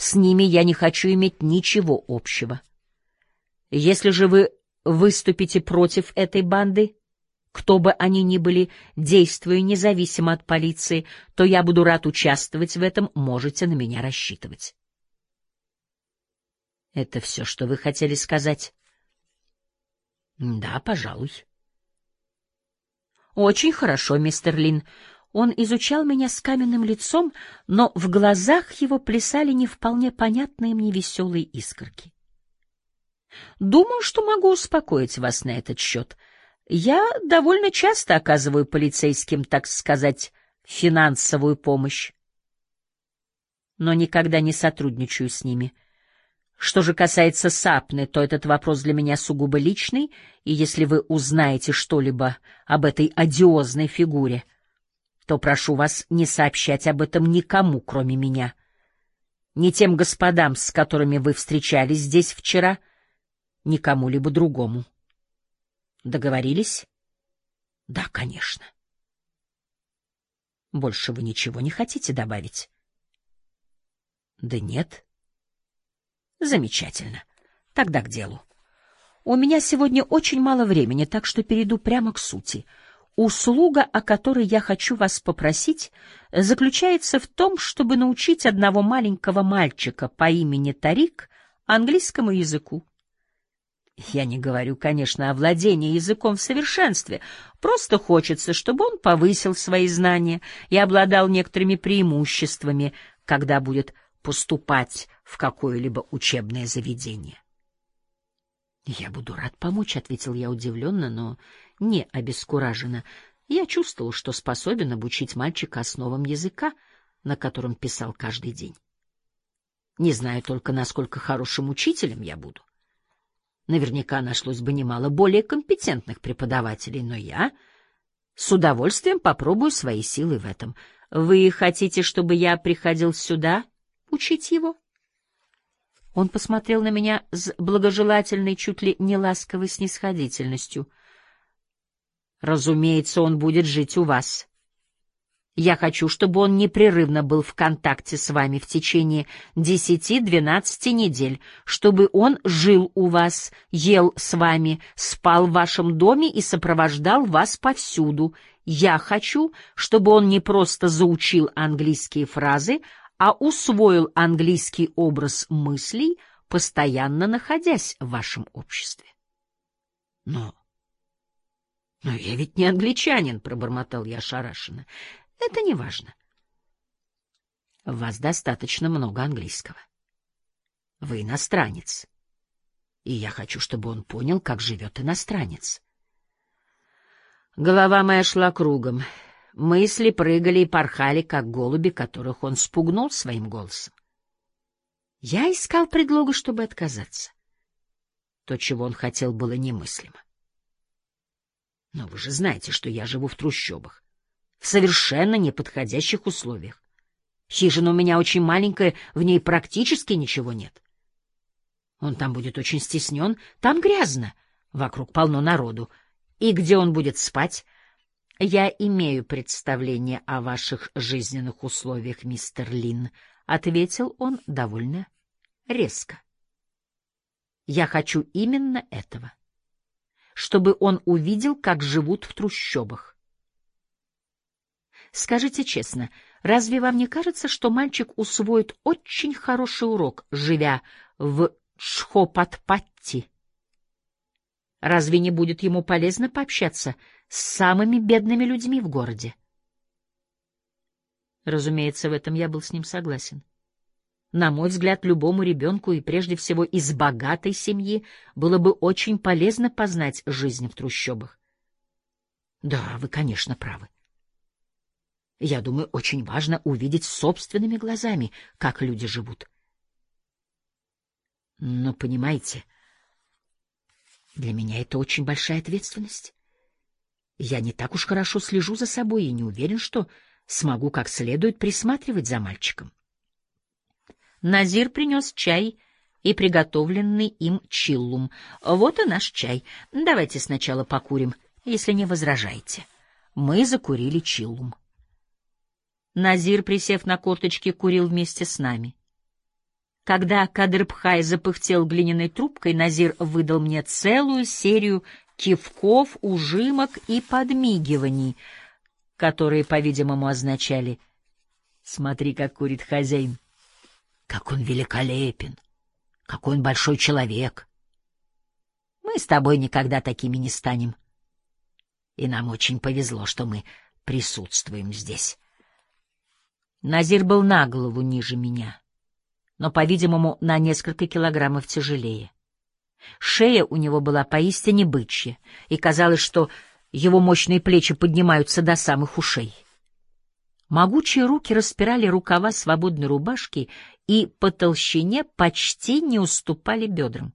С ними я не хочу иметь ничего общего. Если же вы выступите против этой банды, кто бы они ни были, действуя независимо от полиции, то я буду рад участвовать в этом, можете на меня рассчитывать. Это все, что вы хотели сказать? Да, пожалуй. Очень хорошо, мистер Лин. Он изучал меня с каменным лицом, но в глазах его плясали не вполне понятные мне веселые искорки. Думаю, что могу успокоить вас на этот счет. Я довольно часто оказываю полицейским, так сказать, финансовую помощь, но никогда не сотрудничаю с ними. Что же касается Сапны, то этот вопрос для меня сугубо личный, и если вы узнаете что-либо об этой одиозной фигуре, то прошу вас не сообщать об этом никому, кроме меня. Ни тем господам, с которыми вы встречались здесь вчера, ни кому-либо другому. Договорились? Да, конечно. Больше вы ничего не хотите добавить? Да нет. Замечательно. Тогда к делу. У меня сегодня очень мало времени, так что перейду прямо к сути. Услуга, о которой я хочу вас попросить, заключается в том, чтобы научить одного маленького мальчика по имени Тарик английскому языку. Я не говорю, конечно, о владении языком в совершенстве. Просто хочется, чтобы он повысил свои знания и обладал некоторыми преимуществами, когда будет поступать в какое-либо учебное заведение. «Я буду рад помочь», — ответил я удивленно, но не обескураженно. Я чувствовал, что способен обучить мальчика основам языка, на котором писал каждый день. Не знаю только, насколько хорошим учителем я буду. Наверняка нашлось бы немало более компетентных преподавателей, но я с удовольствием попробую свои силы в этом. Вы хотите, чтобы я приходил сюда учить его? Он посмотрел на меня с благожелательной, чуть ли не ласковой снисходительностью. Разумеется, он будет жить у вас. Я хочу, чтобы он непрерывно был в контакте с вами в течение десяти-двенадцати недель, чтобы он жил у вас, ел с вами, спал в вашем доме и сопровождал вас повсюду. Я хочу, чтобы он не просто заучил английские фразы, а усвоил английский образ мыслей, постоянно находясь в вашем обществе. Но... Но я ведь не англичанин, пробормотал я ошарашенно. Это не важно. В вас достаточно много английского. Вы иностранец. И я хочу, чтобы он понял, как живет иностранец. Голова моя шла кругом. Мысли прыгали и порхали, как голуби, которых он спугнул своим голосом. Я искал предлога, чтобы отказаться. То, чего он хотел, было немыслимо. Но вы же знаете, что я живу в трущобах, в совершенно неподходящих условиях. Хижина у меня очень маленькая, в ней практически ничего нет. Он там будет очень стеснен, там грязно, вокруг полно народу. И где он будет спать? Я имею представление о ваших жизненных условиях, мистер Лин, ответил он довольно резко. Я хочу именно этого, чтобы он увидел, как живут в трущобах. Скажите честно, разве вам не кажется, что мальчик усвоит очень хороший урок, живя в Чхопатпатти? Разве не будет ему полезно пообщаться с самыми бедными людьми в городе? Разумеется, в этом я был с ним согласен. На мой взгляд, любому ребенку и прежде всего из богатой семьи было бы очень полезно познать жизнь в трущобах. Да, вы, конечно, правы. Я думаю, очень важно увидеть собственными глазами, как люди живут. Но, понимаете, для меня это очень большая ответственность. Я не так уж хорошо слежу за собой и не уверен, что смогу как следует присматривать за мальчиком. Назир принес чай и приготовленный им чиллум. Вот и наш чай. Давайте сначала покурим, если не возражаете. Мы закурили чиллум. Назир, присев на корточки, курил вместе с нами. Когда Кадрбхай запыхтел глиняной трубкой, Назир выдал мне целую серию кивков, ужимок и подмигиваний, которые, по-видимому, означали «Смотри, как курит хозяин! Как он великолепен! Какой он большой человек! Мы с тобой никогда такими не станем. И нам очень повезло, что мы присутствуем здесь». Назир был на голову ниже меня но, по-видимому, на несколько килограммов тяжелее. Шея у него была поистине бычья, и казалось, что его мощные плечи поднимаются до самых ушей. Могучие руки распирали рукава свободной рубашки и по толщине почти не уступали бедрам.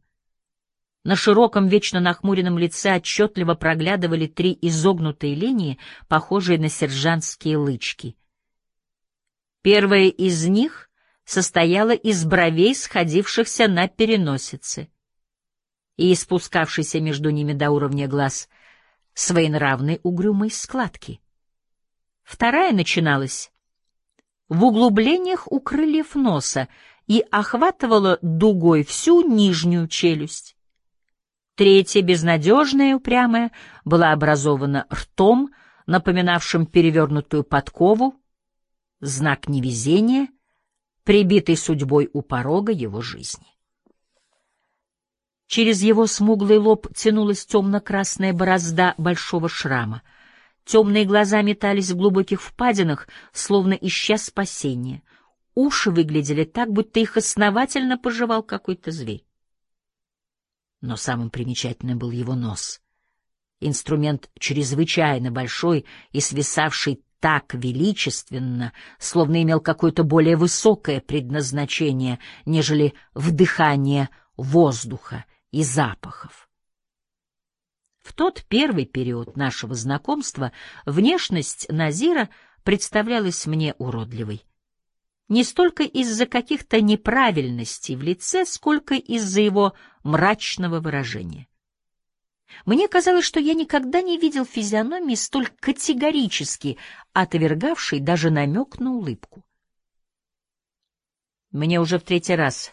На широком, вечно нахмуренном лице отчетливо проглядывали три изогнутые линии, похожие на сержантские лычки. Первая из них состояла из бровей, сходившихся на переносице, и спускавшейся между ними до уровня глаз своенравной угрюмой складки. Вторая начиналась в углублениях у крыльев носа и охватывала дугой всю нижнюю челюсть. Третья, безнадежная и упрямая, была образована ртом, напоминавшим перевернутую подкову, знак невезения прибитый судьбой у порога его жизни. Через его смуглый лоб тянулась темно-красная борозда большого шрама. Темные глаза метались в глубоких впадинах, словно ища спасения. Уши выглядели так, будто их основательно пожевал какой-то зверь. Но самым примечательным был его нос. Инструмент чрезвычайно большой и свисавший так величественно, словно имел какое-то более высокое предназначение, нежели вдыхание воздуха и запахов. В тот первый период нашего знакомства внешность Назира представлялась мне уродливой. Не столько из-за каких-то неправильностей в лице, сколько из-за его мрачного выражения. Мне казалось, что я никогда не видел физиономии столь категорически отвергавшей даже намек на улыбку. Мне уже в третий раз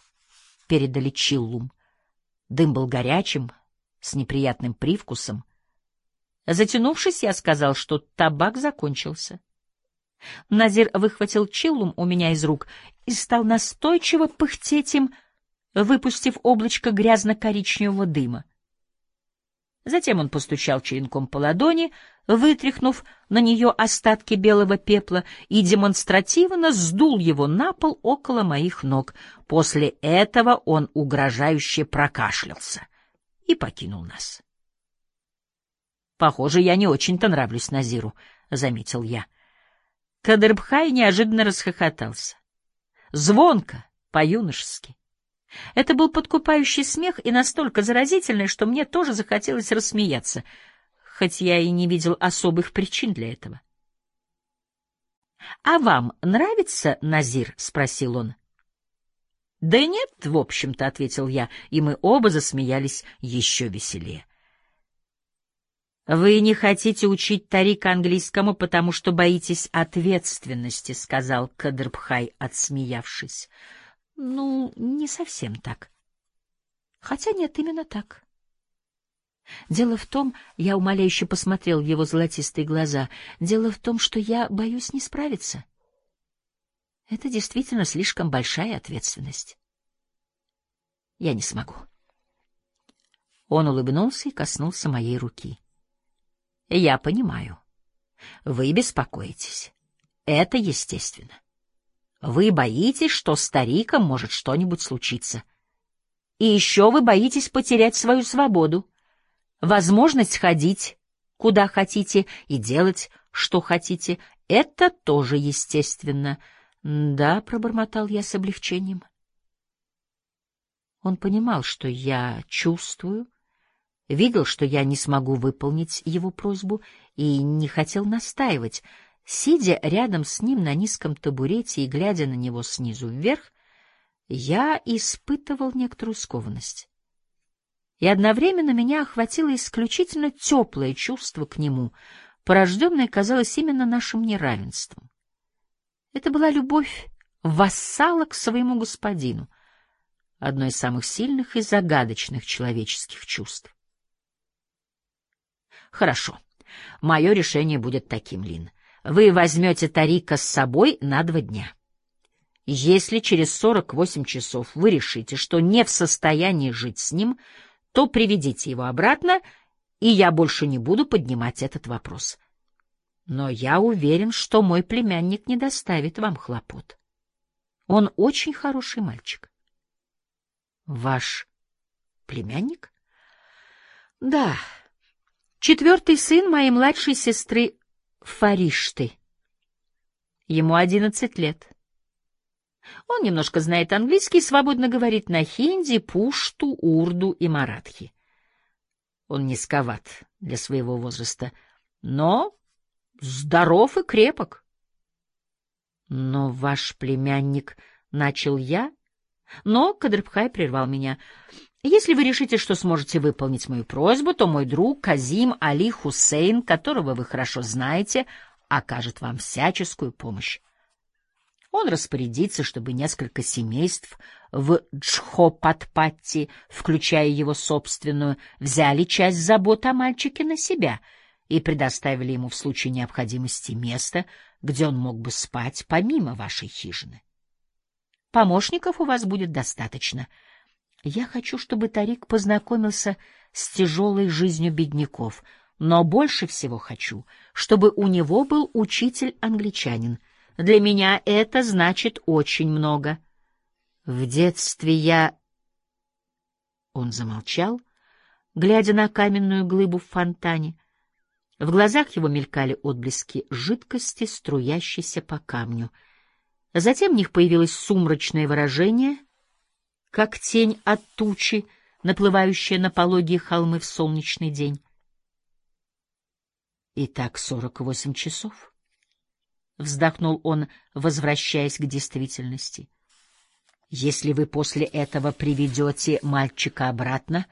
передали чиллум. Дым был горячим, с неприятным привкусом. Затянувшись, я сказал, что табак закончился. Назир выхватил чиллум у меня из рук и стал настойчиво пыхтеть им, выпустив облачко грязно-коричневого дыма. Затем он постучал черенком по ладони, вытряхнув на нее остатки белого пепла, и демонстративно сдул его на пол около моих ног. После этого он угрожающе прокашлялся и покинул нас. «Похоже, я не очень-то нравлюсь Назиру», — заметил я. Кадрбхай неожиданно расхохотался. Звонко, по-юношески. Это был подкупающий смех и настолько заразительный, что мне тоже захотелось рассмеяться, хоть я и не видел особых причин для этого. — А вам нравится Назир? — спросил он. — Да нет, в общем-то, — ответил я, и мы оба засмеялись еще веселее. — Вы не хотите учить Тарика английскому, потому что боитесь ответственности, — сказал Кадрбхай, отсмеявшись. — ну, не совсем так. Хотя нет, именно так. Дело в том, я умоляюще посмотрел в его золотистые глаза, дело в том, что я боюсь не справиться. Это действительно слишком большая ответственность. Я не смогу. Он улыбнулся и коснулся моей руки. Я понимаю. Вы беспокоитесь. Это естественно. Вы боитесь, что старикам может что-нибудь случиться. И еще вы боитесь потерять свою свободу, возможность ходить, куда хотите, и делать, что хотите. Это тоже естественно. Да, пробормотал я с облегчением. Он понимал, что я чувствую, видел, что я не смогу выполнить его просьбу и не хотел настаивать — Сидя рядом с ним на низком табурете и глядя на него снизу вверх, я испытывал некоторую скованность. И одновременно меня охватило исключительно теплое чувство к нему, порожденное, казалось, именно нашим неравенством. Это была любовь вассала к своему господину, одно из самых сильных и загадочных человеческих чувств. Хорошо. Мое решение будет таким, Лин. Вы возьмете Тарика с собой на два дня. Если через 48 часов вы решите, что не в состоянии жить с ним, то приведите его обратно, и я больше не буду поднимать этот вопрос. Но я уверен, что мой племянник не доставит вам хлопот. Он очень хороший мальчик. Ваш племянник? Да. Четвертый сын моей младшей сестры Фаришты. Ему одиннадцать лет. Он немножко знает английский и свободно говорит на хинди, пушту, урду и маратхи. Он низковат для своего возраста, но здоров и крепок. Но ваш племянник, — начал я, но Кадрбхай прервал меня. Если вы решите, что сможете выполнить мою просьбу, то мой друг Казим Али Хусейн, которого вы хорошо знаете, окажет вам всяческую помощь. Он распорядится, чтобы несколько семейств в Джхопатпатти, включая его собственную, взяли часть забот о мальчике на себя и предоставили ему в случае необходимости место, где он мог бы спать помимо вашей хижины. Помощников у вас будет достаточно. Я хочу, чтобы Тарик познакомился с тяжелой жизнью бедняков, но больше всего хочу, чтобы у него был учитель-англичанин — для меня это значит очень много. В детстве я... Он замолчал, глядя на каменную глыбу в фонтане. В глазах его мелькали отблески жидкости, струящейся по камню. Затем в них появилось сумрачное выражение, как тень от тучи, наплывающая на пологие холмы в солнечный день. Итак, сорок восемь часов. — вздохнул он, возвращаясь к действительности. «Если вы после этого приведете мальчика обратно,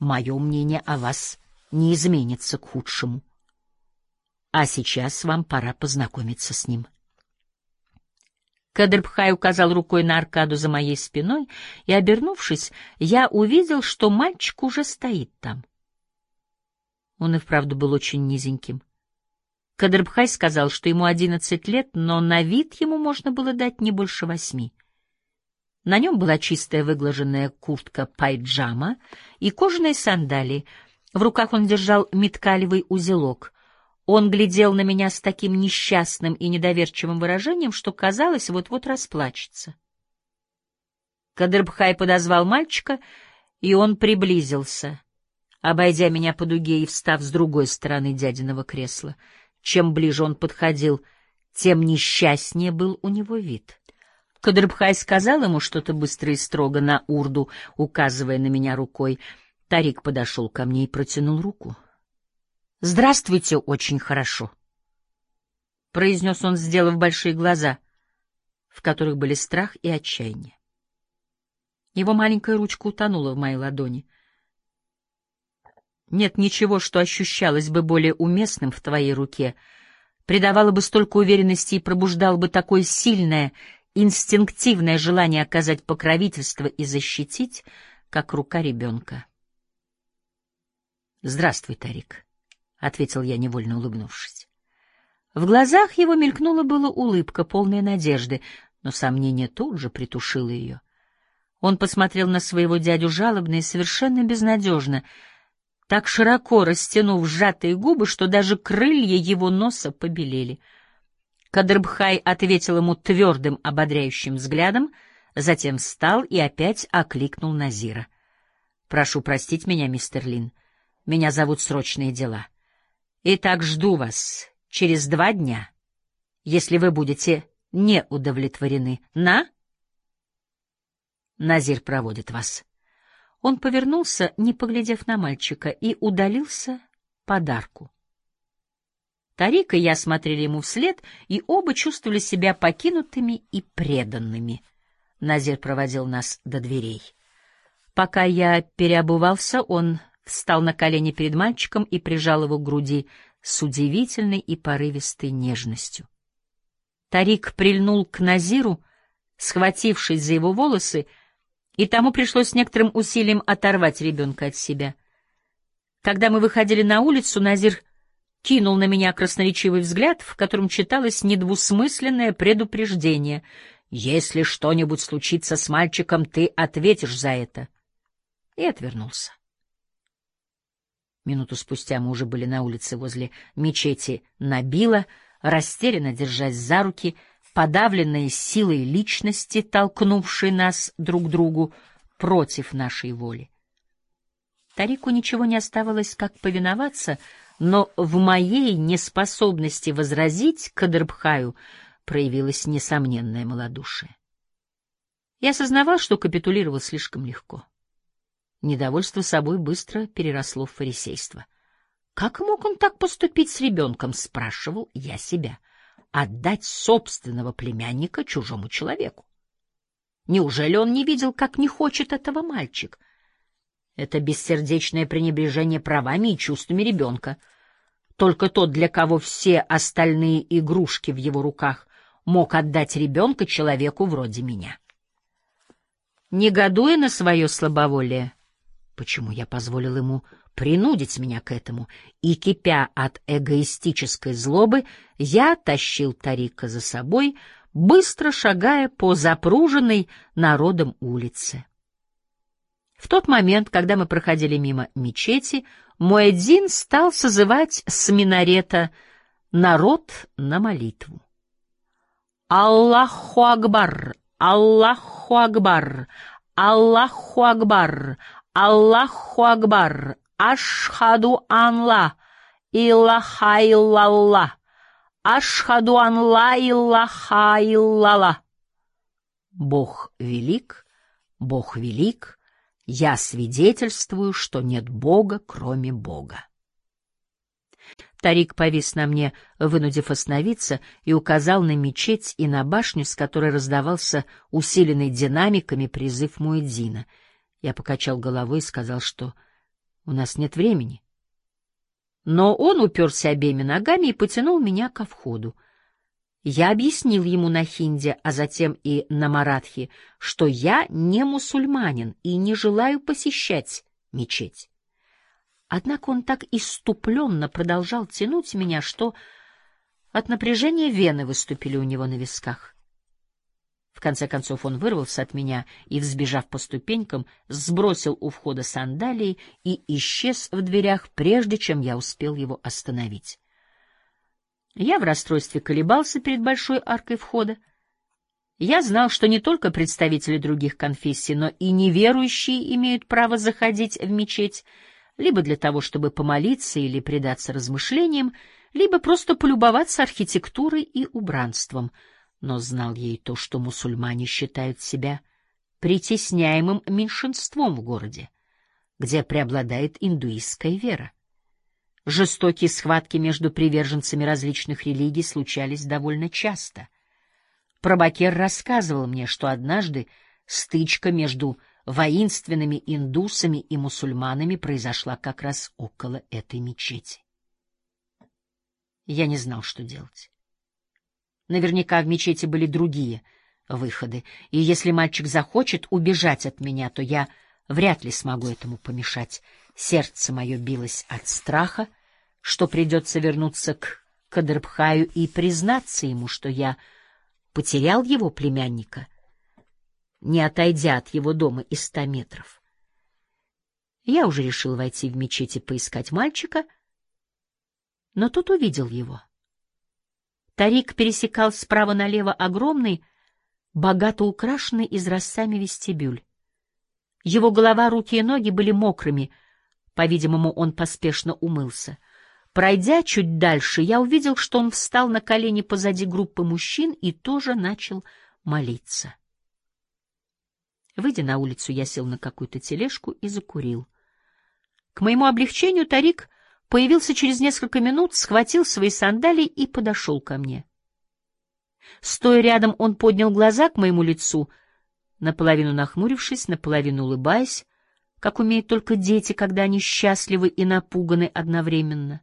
мое мнение о вас не изменится к худшему. А сейчас вам пора познакомиться с ним». Кадрбхай указал рукой на аркаду за моей спиной, и, обернувшись, я увидел, что мальчик уже стоит там. Он и вправду был очень низеньким. Кадрбхай сказал, что ему одиннадцать лет, но на вид ему можно было дать не больше восьми. На нем была чистая выглаженная куртка пайджама и кожаные сандалии. В руках он держал меткалевый узелок. Он глядел на меня с таким несчастным и недоверчивым выражением, что казалось, вот-вот расплачется. Кадрбхай подозвал мальчика, и он приблизился, обойдя меня по дуге и встав с другой стороны дядиного кресла — чем ближе он подходил, тем несчастнее был у него вид. Кадрбхай сказал ему что-то быстро и строго на урду, указывая на меня рукой. Тарик подошел ко мне и протянул руку. «Здравствуйте, очень хорошо», — произнес он, сделав большие глаза, в которых были страх и отчаяние. Его маленькая ручка утонула в моей ладони. Нет ничего, что ощущалось бы более уместным в твоей руке, придавало бы столько уверенности и пробуждало бы такое сильное, инстинктивное желание оказать покровительство и защитить, как рука ребенка. «Здравствуй, Тарик», — ответил я, невольно улыбнувшись. В глазах его мелькнула была улыбка, полная надежды, но сомнение тут же притушило ее. Он посмотрел на своего дядю жалобно и совершенно безнадежно — так широко растянув сжатые губы, что даже крылья его носа побелели. Кадрбхай ответил ему твердым, ободряющим взглядом, затем встал и опять окликнул Назира. — Прошу простить меня, мистер Лин. Меня зовут срочные дела. Итак, жду вас через два дня, если вы будете не удовлетворены. На? Назир проводит вас. Он повернулся, не поглядев на мальчика, и удалился подарку. Тарик и я смотрели ему вслед, и оба чувствовали себя покинутыми и преданными. Назир проводил нас до дверей. Пока я переобувался, он встал на колени перед мальчиком и прижал его к груди с удивительной и порывистой нежностью. Тарик прильнул к Назиру, схватившись за его волосы, и тому пришлось некоторым усилием оторвать ребенка от себя. Когда мы выходили на улицу, Назир кинул на меня красноречивый взгляд, в котором читалось недвусмысленное предупреждение. «Если что-нибудь случится с мальчиком, ты ответишь за это». И отвернулся. Минуту спустя мы уже были на улице возле мечети Набила, растерянно держась за руки, подавленные силой личности, толкнувшей нас друг другу против нашей воли. Тарику ничего не оставалось, как повиноваться, но в моей неспособности возразить Кадрбхаю проявилось несомненное малодушие. Я осознавал, что капитулировал слишком легко. Недовольство собой быстро переросло в фарисейство. Как мог он так поступить с ребенком, спрашивал я себя. Отдать собственного племянника чужому человеку. Неужели он не видел, как не хочет этого мальчик? Это бессердечное пренебрежение правами и чувствами ребенка. Только тот, для кого все остальные игрушки в его руках, мог отдать ребенка человеку вроде меня. Негодуя на свое слабоволие, почему я позволил ему принудить меня к этому, и, кипя от эгоистической злобы, я тащил Тарика за собой, быстро шагая по запруженной народом улице. В тот момент, когда мы проходили мимо мечети, Муэдзин стал созывать с минарета народ на молитву. «Аллаху Акбар! Аллаху Акбар! Аллаху Акбар! Аллаху Акбар! Ашхаду анла! Иллаха иллалла! Ашхаду анла иллаха иллалла!» Бог велик, Бог велик, я свидетельствую, что нет Бога, кроме Бога. Тарик повис на мне, вынудив остановиться, и указал на мечеть и на башню, с которой раздавался усиленный динамиками призыв Муэдзина. Я покачал головой и сказал, что у нас нет времени. Но он уперся обеими ногами и потянул меня ко входу. Я объяснил ему на хинде, а затем и на маратхи, что я не мусульманин и не желаю посещать мечеть. Однако он так иступленно продолжал тянуть меня, что от напряжения вены выступили у него на висках. В конце концов он вырвался от меня и, взбежав по ступенькам, сбросил у входа сандалии и исчез в дверях, прежде чем я успел его остановить. Я в расстройстве колебался перед большой аркой входа. Я знал, что не только представители других конфессий, но и неверующие имеют право заходить в мечеть, либо для того, чтобы помолиться или предаться размышлениям, либо просто полюбоваться архитектурой и убранством. Но знал и то, что мусульмане считают себя притесняемым меньшинством в городе, где преобладает индуистская вера. Жестокие схватки между приверженцами различных религий случались довольно часто. Пробакер рассказывал мне, что однажды стычка между воинственными индусами и мусульманами произошла как раз около этой мечети. Я не знал, что делать. Наверняка в мечети были другие выходы, и если мальчик захочет убежать от меня, то я вряд ли смогу этому помешать. Сердце мое билось от страха, что придется вернуться к Кадрбхаю и признаться ему, что я потерял его племянника, не отойдя от его дома и ста метров. Я уже решил войти в мечеть и поискать мальчика, но тут увидел его. Тарик пересекал справа налево огромный, богато украшенный изразцами вестибюль. Его голова, руки и ноги были мокрыми, по-видимому, он поспешно умылся. Пройдя чуть дальше, я увидел, что он встал на колени позади группы мужчин и тоже начал молиться. Выйдя на улицу, я сел на какую-то тележку и закурил. К моему облегчению Тарик появился через несколько минут, схватил свои сандалии и подошел ко мне. Стоя рядом, он поднял глаза к моему лицу, наполовину нахмурившись, наполовину улыбаясь, как умеют только дети, когда они счастливы и напуганы одновременно.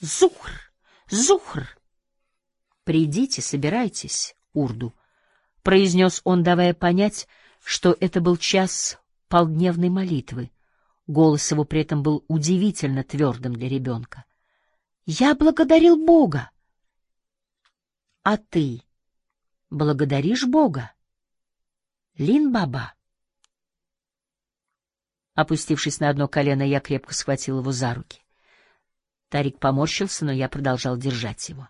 «Зухр! Зухр!» «Придите, собирайтесь, Урду», — произнес он, давая понять, что это был час полдневной молитвы. Голос его при этом был удивительно твердым для ребенка. «Я благодарил Бога!» «А ты благодаришь Бога?» «Лин-баба!» Опустившись на одно колено, я крепко схватил его за руки. Тарик поморщился, но я продолжал держать его.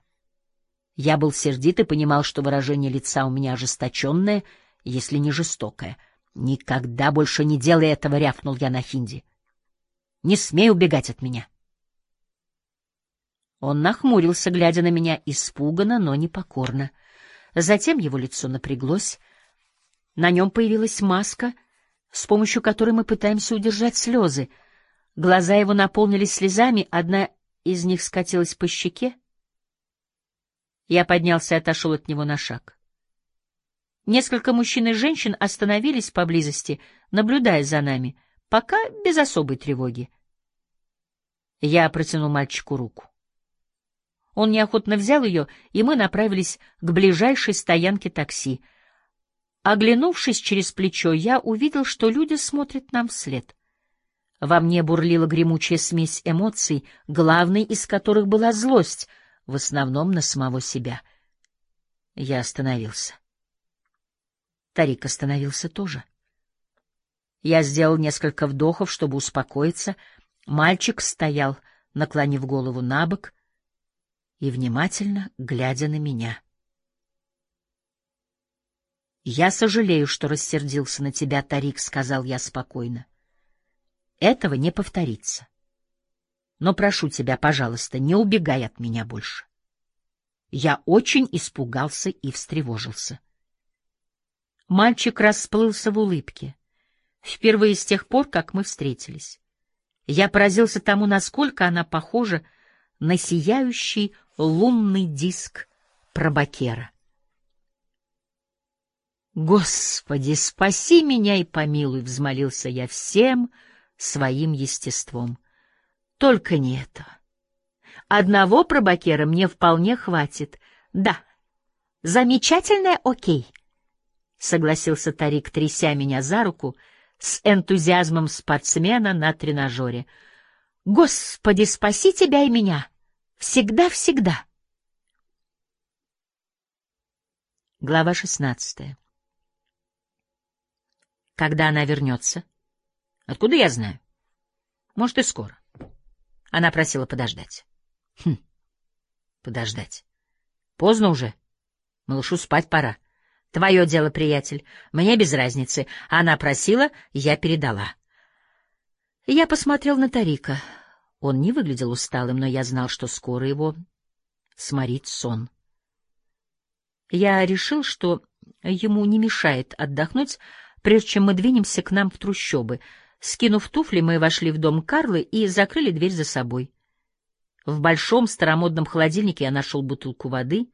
Я был сердит и понимал, что выражение лица у меня ожесточенное, если не жестокое. «Никогда больше не делай этого!» — рявкнул я на хинди. «Не смей убегать от меня!» Он нахмурился, глядя на меня испуганно, но непокорно. Затем его лицо напряглось. На нем появилась маска, с помощью которой мы пытаемся удержать слезы. Глаза его наполнились слезами, одна из них скатилась по щеке. Я поднялся и отошел от него на шаг. Несколько мужчин и женщин остановились поблизости, наблюдая за нами, пока без особой тревоги. Я протянул мальчику руку. Он неохотно взял ее, и мы направились к ближайшей стоянке такси. Оглянувшись через плечо, я увидел, что люди смотрят нам вслед. Во мне бурлила гремучая смесь эмоций, главной из которых была злость, в основном на самого себя. Я остановился. Тарик остановился тоже. Я сделал несколько вдохов, чтобы успокоиться. Мальчик стоял, наклонив голову на бок и внимательно глядя на меня. «Я сожалею, что рассердился на тебя, Тарик», — сказал я спокойно. Этого не повторится. Но прошу тебя, пожалуйста, не убегай от меня больше. Я очень испугался и встревожился. Мальчик расплылся в улыбке. Впервые с тех пор, как мы встретились. Я поразился тому, насколько она похожа на сияющий лунный диск Пробакера. «Господи, спаси меня и помилуй!» — взмолился я всем, — своим естеством. Только не это. Одного пробакера мне вполне хватит. Да, замечательное окей, — согласился Тарик, тряся меня за руку с энтузиазмом спортсмена на тренажере. Господи, спаси тебя и меня! Всегда-всегда! Глава шестнадцатая. Когда она вернется? Откуда я знаю? Может, и скоро. Она просила подождать. Хм, подождать. Поздно уже. Малышу спать пора. Твое дело, приятель. Мне без разницы. Она просила, я передала. Я посмотрел на Тарика. Он не выглядел усталым, но я знал, что скоро его сморит сон. Я решил, что ему не мешает отдохнуть, прежде чем мы двинемся к нам в трущобы — Скинув туфли, мы вошли в дом Карлы и закрыли дверь за собой. В большом старомодном холодильнике я нашел бутылку воды.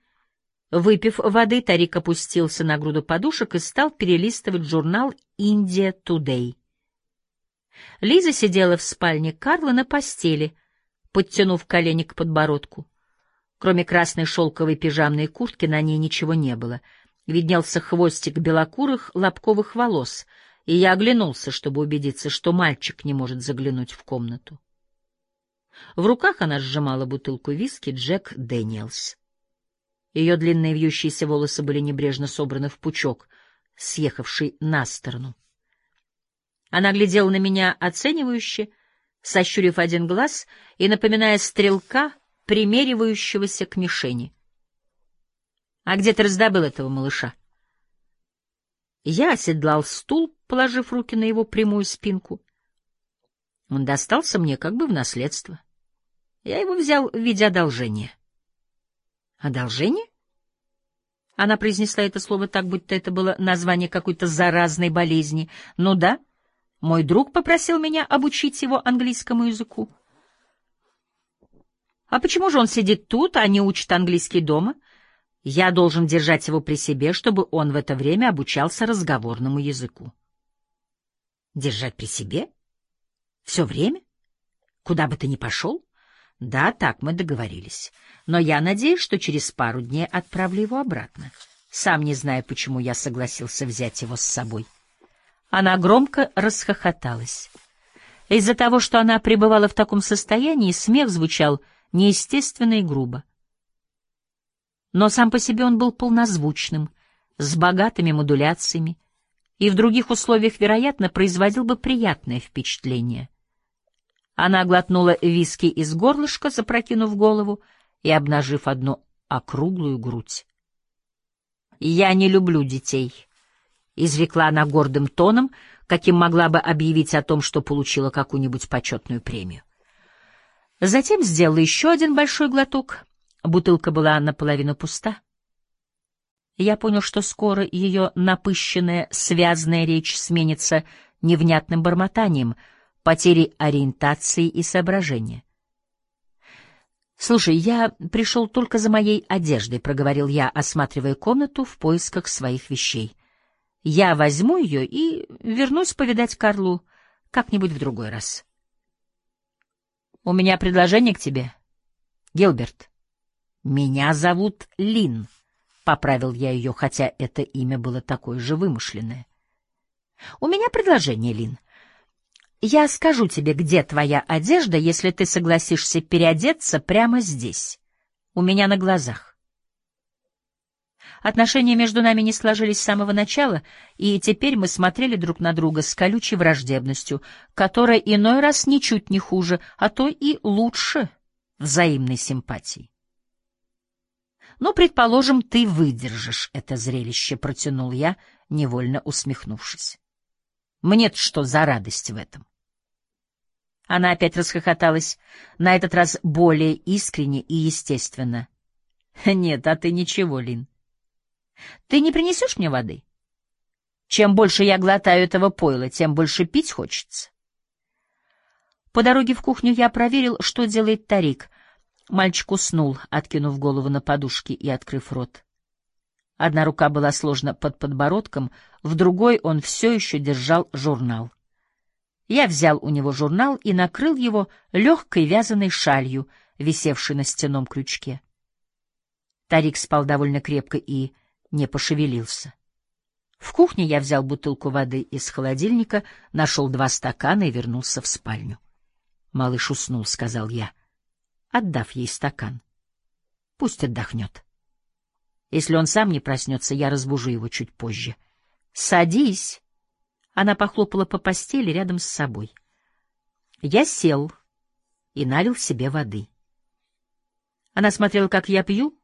Выпив воды, Тарик опустился на груду подушек и стал перелистывать журнал «Индия Тудей». Лиза сидела в спальне Карлы на постели, подтянув колени к подбородку. Кроме красной шелковой пижамной куртки на ней ничего не было. Виднелся хвостик белокурых лобковых волос — и я оглянулся, чтобы убедиться, что мальчик не может заглянуть в комнату. В руках она сжимала бутылку виски Джек Дэниелс. Ее длинные вьющиеся волосы были небрежно собраны в пучок, съехавший на сторону. Она глядела на меня оценивающе, сощурив один глаз и напоминая стрелка, примеривающегося к мишени. — А где ты раздобыл этого малыша? Я оседлал стул, положив руки на его прямую спинку. Он достался мне как бы в наследство. Я его взял в виде одолжения. Одолжение? Она произнесла это слово так, будто это было название какой-то заразной болезни. Ну да, мой друг попросил меня обучить его английскому языку. А почему же он сидит тут, а не учит английский дома? Я должен держать его при себе, чтобы он в это время обучался разговорному языку. Держать при себе? Все время? Куда бы ты ни пошел? Да, так мы договорились. Но я надеюсь, что через пару дней отправлю его обратно. Сам не знаю, почему я согласился взять его с собой. Она громко расхохоталась. Из-за того, что она пребывала в таком состоянии, смех звучал неестественно и грубо. Но сам по себе он был полнозвучным, с богатыми модуляциями, и в других условиях, вероятно, производил бы приятное впечатление. Она глотнула виски из горлышка, запрокинув голову и обнажив одну округлую грудь. «Я не люблю детей», — изрекла она гордым тоном, каким могла бы объявить о том, что получила какую-нибудь почетную премию. Затем сделала еще один большой глоток. Бутылка была наполовину пуста. Я понял, что скоро ее напыщенная, связанная речь сменится невнятным бормотанием, потерей ориентации и соображения. «Слушай, я пришел только за моей одеждой», — проговорил я, осматривая комнату в поисках своих вещей. «Я возьму ее и вернусь повидать Карлу как-нибудь в другой раз». «У меня предложение к тебе, Гилберт. Меня зовут Лин», — поправил я ее, хотя это имя было такое же вымышленное. «У меня предложение, Лин. Я скажу тебе, где твоя одежда, если ты согласишься переодеться прямо здесь, у меня на глазах. Отношения между нами не сложились с самого начала, и теперь мы смотрели друг на друга с колючей враждебностью, которая иной раз ничуть не хуже, а то и лучше взаимной симпатии. «Ну, предположим, ты выдержишь это зрелище», — протянул я, невольно усмехнувшись. Мне-то что за радость в этом? Она опять расхохоталась, на этот раз более искренне и естественно. Нет, а ты ничего, Лин. Ты не принесешь мне воды? Чем больше я глотаю этого пойла, тем больше пить хочется. По дороге в кухню я проверил, что делает Тарик. Мальчик уснул, откинув голову на подушки и открыв рот. Одна рука была сложена под подбородком, в другой он все еще держал журнал. Я взял у него журнал и накрыл его легкой вязаной шалью, висевшей на стенном крючке. Тарик спал довольно крепко и не пошевелился. В кухне я взял бутылку воды из холодильника, нашел два стакана и вернулся в спальню. «Малыш уснул», — сказал я, отдав ей стакан. «Пусть отдохнет». Если он сам не проснется, я разбужу его чуть позже. «Садись!» Она похлопала по постели рядом с собой. Я сел и налил себе воды. Она смотрела, как я пью,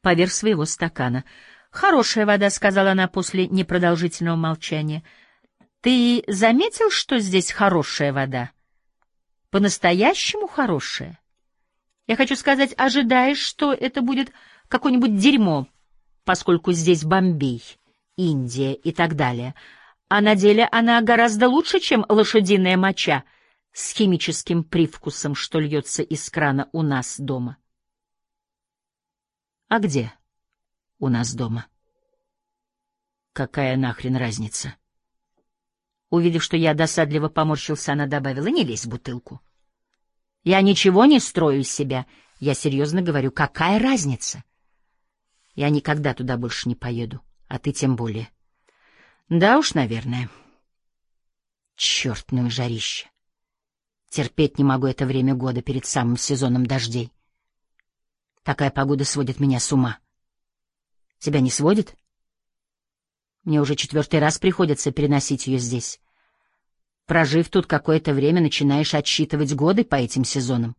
поверх своего стакана. «Хорошая вода», — сказала она после непродолжительного молчания. «Ты заметил, что здесь хорошая вода? По-настоящему хорошая? Я хочу сказать, ожидаешь, что это будет какое-нибудь дерьмо, поскольку здесь Бомбей, Индия и так далее. А на деле она гораздо лучше, чем лошадиная моча с химическим привкусом, что льется из крана у нас дома. А где у нас дома? Какая нахрен разница? Увидев, что я досадливо поморщился, она добавила, не лезь в бутылку. Я ничего не строю из себя. Я серьезно говорю, какая разница? Я никогда туда больше не поеду, а ты тем более. Да уж, наверное. Черт, ну и жарище. Терпеть не могу это время года перед самым сезоном дождей. Такая погода сводит меня с ума. Тебя не сводит? Мне уже четвертый раз приходится переносить ее здесь. Прожив тут какое-то время, начинаешь отсчитывать годы по этим сезонам.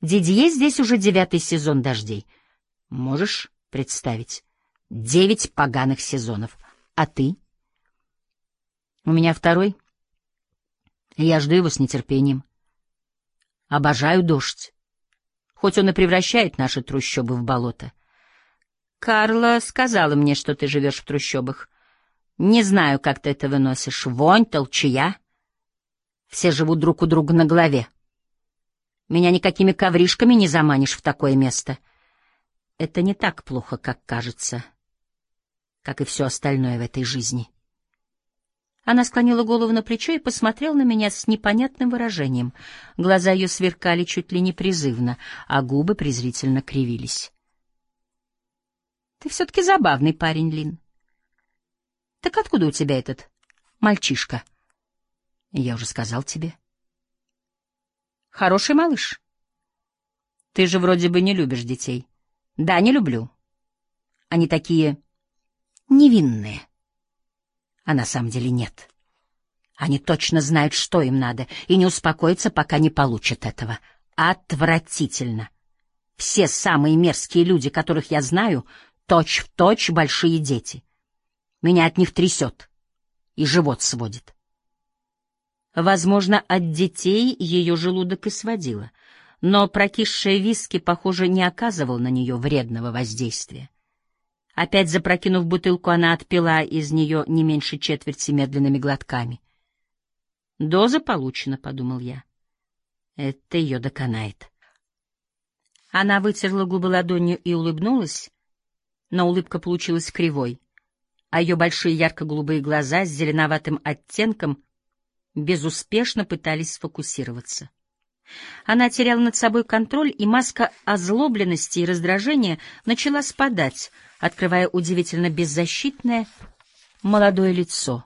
Дидье здесь уже девятый сезон дождей — Можешь представить? Девять поганых сезонов. А ты? У меня второй. Я жду его с нетерпением. Обожаю дождь. Хоть он и превращает наши трущобы в болото. Карла сказала мне, что ты живешь в трущобах. Не знаю, как ты это выносишь. Вонь, толчая. Все живут друг у друга на голове. Меня никакими ковришками не заманишь в такое место — это не так плохо, как кажется, как и все остальное в этой жизни. Она склонила голову на плечо и посмотрела на меня с непонятным выражением. Глаза ее сверкали чуть ли не призывно, а губы презрительно кривились. — Ты все-таки забавный парень, Лин. Так откуда у тебя этот мальчишка. Я уже сказал тебе. Хороший малыш. Ты же вроде бы не любишь детей. Да, не люблю. Они такие невинные. А на самом деле нет. Они точно знают, что им надо, и не успокоятся, пока не получат этого. Отвратительно. Все самые мерзкие люди, которых я знаю, точь-в-точь точь большие дети. Меня от них трясет и живот сводит. Возможно, от детей ее желудок и сводило, но прокисшие виски, похоже, не оказывал на нее вредного воздействия. Опять запрокинув бутылку, она отпила из нее не меньше четверти медленными глотками. «Доза получена», — подумал я. «Это ее доконает». Она вытерла губы ладонью и улыбнулась, но улыбка получилась кривой, а ее большие ярко-голубые глаза с зеленоватым оттенком безуспешно пытались сфокусироваться. Она теряла над собой контроль, и маска озлобленности и раздражения начала спадать, открывая удивительно беззащитное молодое лицо.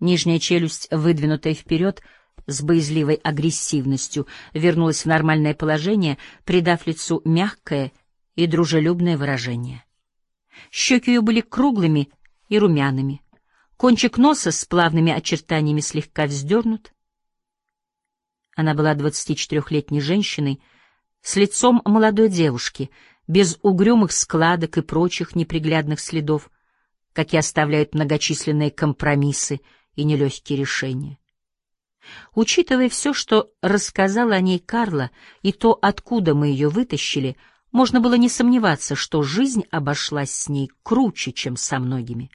Нижняя челюсть, выдвинутая вперед, — с боязливой агрессивностью вернулась в нормальное положение, придав лицу мягкое и дружелюбное выражение. Щеки ее были круглыми и румяными, кончик носа с плавными очертаниями слегка вздернут. Она была 24-летней женщиной с лицом молодой девушки, без угрюмых складок и прочих неприглядных следов, как и оставляют многочисленные компромиссы и нелегкие решения. Учитывая все, что рассказала о ней Карла, и то, откуда мы ее вытащили, можно было не сомневаться, что жизнь обошлась с ней круче, чем со многими.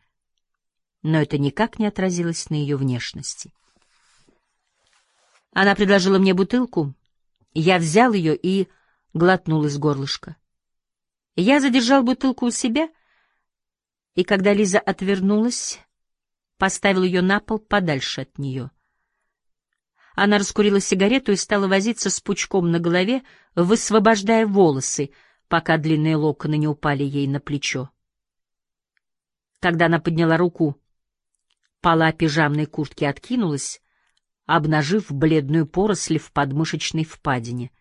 Но это никак не отразилось на ее внешности. Она предложила мне бутылку, я взял ее и глотнул из горлышка. Я задержал бутылку у себя, и когда Лиза отвернулась, поставил ее на пол подальше от нее — она раскурила сигарету и стала возиться с пучком на голове, высвобождая волосы, пока длинные локоны не упали ей на плечо. Когда она подняла руку, пола пижамной куртки откинулась, обнажив бледную поросль в подмышечной впадине.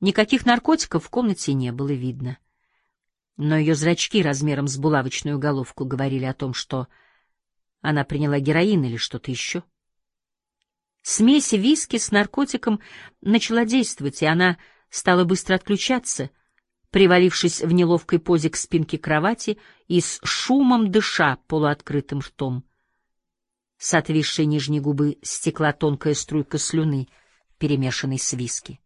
Никаких наркотиков в комнате не было видно. Но ее зрачки размером с булавочную головку говорили о том, что она приняла героин или что-то еще. — Смесь виски с наркотиком начала действовать, и она стала быстро отключаться, привалившись в неловкой позе к спинке кровати и с шумом дыша полуоткрытым ртом. С отвисшей нижней губы стекла тонкая струйка слюны, перемешанной с виски.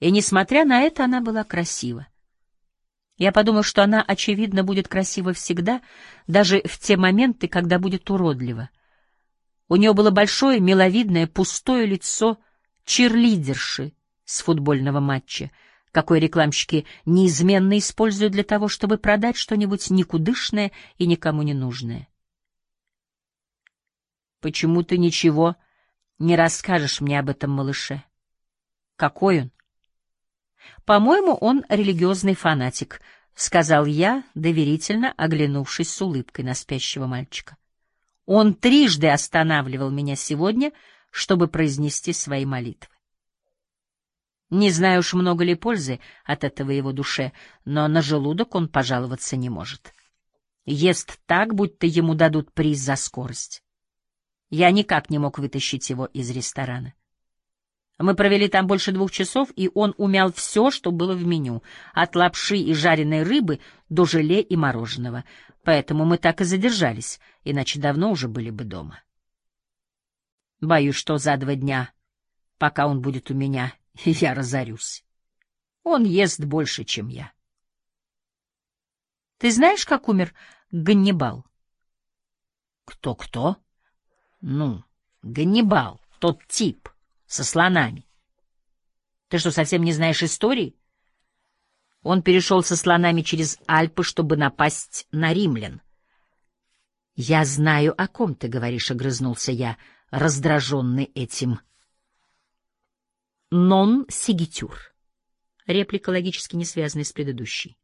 И, несмотря на это, она была красива. Я подумал, что она, очевидно, будет красива всегда, даже в те моменты, когда будет уродлива. У нее было большое, миловидное, пустое лицо чирлидерши с футбольного матча, какой рекламщики неизменно используют для того, чтобы продать что-нибудь никудышное и никому не нужное. Почему ты ничего не расскажешь мне об этом малыше? Какой он? По-моему, он религиозный фанатик, — сказал я, доверительно оглянувшись с улыбкой на спящего мальчика. Он трижды останавливал меня сегодня, чтобы произнести свои молитвы. Не знаю уж, много ли пользы от этого его душе, но на желудок он пожаловаться не может. Ест так, будто ему дадут приз за скорость. Я никак не мог вытащить его из ресторана. Мы провели там больше двух часов, и он умял все, что было в меню, от лапши и жареной рыбы до желе и мороженого. Поэтому мы так и задержались, иначе давно уже были бы дома. Боюсь, что за два дня, пока он будет у меня, я разорюсь. Он ест больше, чем я. Ты знаешь, как умер Ганнибал? Кто-кто? Ну, Ганнибал, тот тип со слонами. Ты что, совсем не знаешь истории? Он перешел со слонами через Альпы, чтобы напасть на римлян. — Я знаю, о ком ты говоришь, — огрызнулся я, раздраженный этим. — Нон сигитюр. Реплика логически не связанная с предыдущей.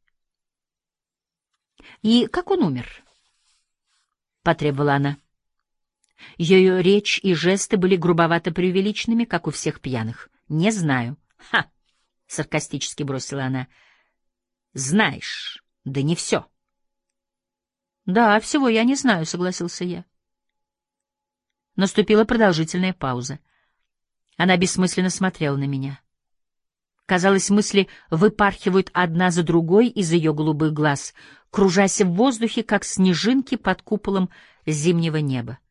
— И как он умер? — потребовала она. Ее речь и жесты были грубовато преувеличенными, как у всех пьяных. «Не знаю». «Ха!» — саркастически бросила она. «Знаешь, да не все». «Да, всего я не знаю», — согласился я. Наступила продолжительная пауза. Она бессмысленно смотрела на меня. Казалось, мысли выпархивают одна за другой из ее голубых глаз, кружась в воздухе, как снежинки под куполом зимнего неба. —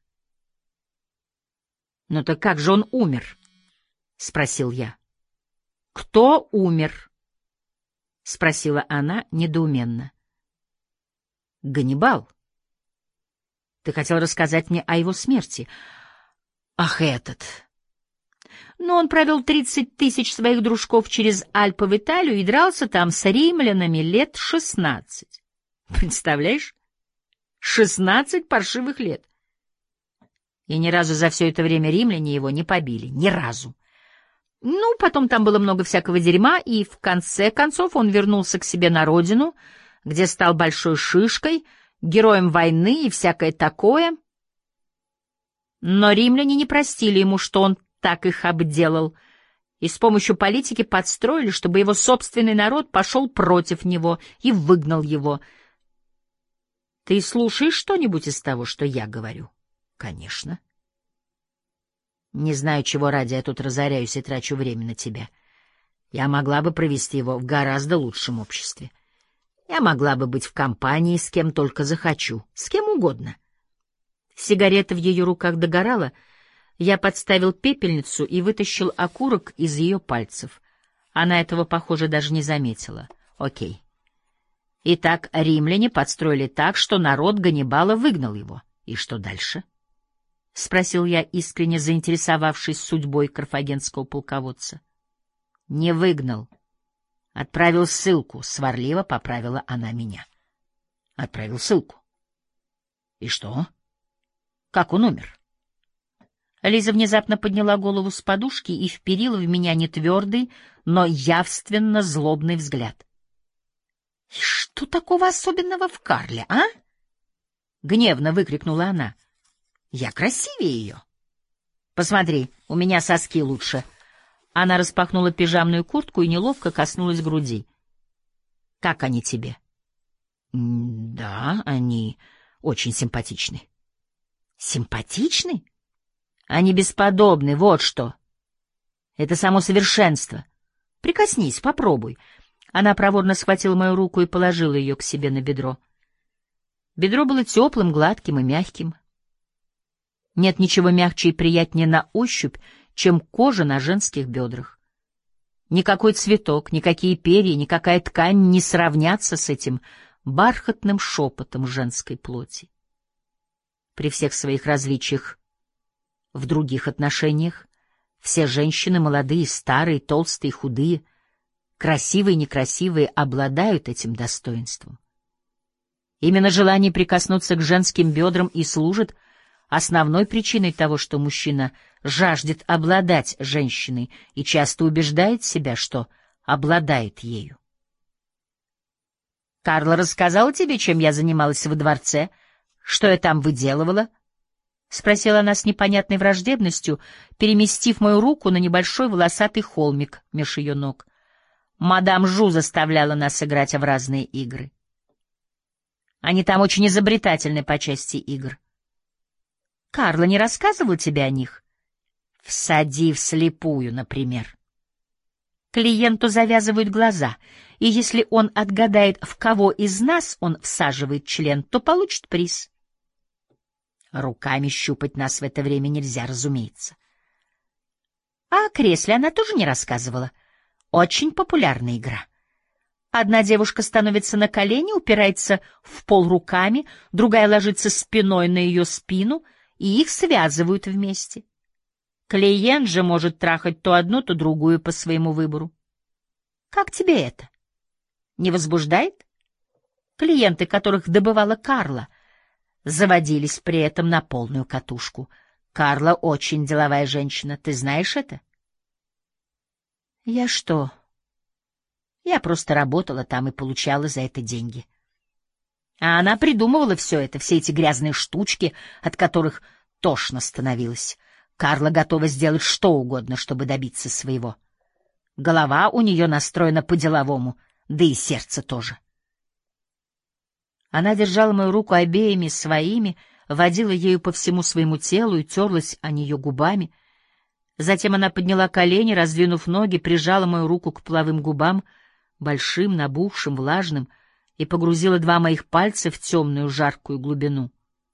Ну так как же он умер? — спросил я. — Кто умер? — спросила она недоуменно. — Ганнибал. Ты хотел рассказать мне о его смерти. Ах, этот! но он провел тридцать тысяч своих дружков через Альпы в Италию и дрался там с римлянами лет шестнадцать. Представляешь? Шестнадцать паршивых лет. И ни разу за все это время римляне его не побили. Ни разу. Ну, потом там было много всякого дерьма, и в конце концов он вернулся к себе на родину, где стал большой шишкой, героем войны и всякое такое. Но римляне не простили ему, что он так их обделал, и с помощью политики подстроили, чтобы его собственный народ пошел против него и выгнал его. Ты слушаешь что-нибудь из того, что я говорю? Конечно. Не знаю, чего ради я тут разоряюсь и трачу время на тебя. Я могла бы провести его в гораздо лучшем обществе. Я могла бы быть в компании с кем только захочу, с кем угодно. Сигарета в ее руках догорала — я подставил пепельницу и вытащил окурок из ее пальцев. Она этого, похоже, даже не заметила. Окей. Итак, римляне подстроили так, что народ Ганнибала выгнал его. И что дальше? — спросил я, искренне заинтересовавшись судьбой карфагенского полководца. — Не выгнал. Отправил ссылку. Сварливо поправила она меня. — Отправил ссылку. — И что? Как он умер? Лиза внезапно подняла голову с подушки и вперила в меня не твердый, но явственно злобный взгляд. — Что такого особенного в Карле, а? — гневно выкрикнула она. — Я красивее ее. — Посмотри, у меня соски лучше. Она распахнула пижамную куртку и неловко коснулась груди. — Как они тебе? — Да, они очень симпатичны. — Симпатичны? — они бесподобны, вот что. Это само совершенство. Прикоснись, попробуй. Она проворно схватила мою руку и положила ее к себе на бедро. Бедро было теплым, гладким и мягким. Нет ничего мягче и приятнее на ощупь, чем кожа на женских бедрах. Никакой цветок, никакие перья, никакая ткань не сравнятся с этим бархатным шепотом женской плоти. При всех своих различиях в других отношениях все женщины, молодые, старые, толстые, худые, красивые, некрасивые, обладают этим достоинством. Именно желание прикоснуться к женским бедрам и служит основной причиной того, что мужчина жаждет обладать женщиной и часто убеждает себя, что обладает ею. «Карла рассказала тебе, чем я занималась во дворце? Что я там выделывала?» — спросила она с непонятной враждебностью, переместив мою руку на небольшой волосатый холмик меж ее ног. Мадам Жу заставляла нас играть в разные игры. Они там очень изобретательны по части игр. Карла не рассказывал тебе о них? Всади вслепую, например. Клиенту завязывают глаза, и если он отгадает, в кого из нас он всаживает член, то получит приз. Руками щупать нас в это время нельзя, разумеется. А о кресле она тоже не рассказывала. Очень популярная игра. Одна девушка становится на колени, упирается в пол руками, другая ложится спиной на ее спину, и их связывают вместе. Клиент же может трахать то одну, то другую по своему выбору. Как тебе это? Не возбуждает? Клиенты, которых добывала Карла, заводились при этом на полную катушку. Карла очень деловая женщина, ты знаешь это? Я что? Я просто работала там и получала за это деньги. А она придумывала все это, все эти грязные штучки, от которых тошно становилось. Карла готова сделать что угодно, чтобы добиться своего. Голова у нее настроена по-деловому, да и сердце тоже. Она держала мою руку обеими своими, водила ею по всему своему телу и терлась о нее губами. Затем она подняла колени, раздвинув ноги, прижала мою руку к половым губам, большим, набухшим, влажным, и погрузила два моих пальца в темную жаркую глубину.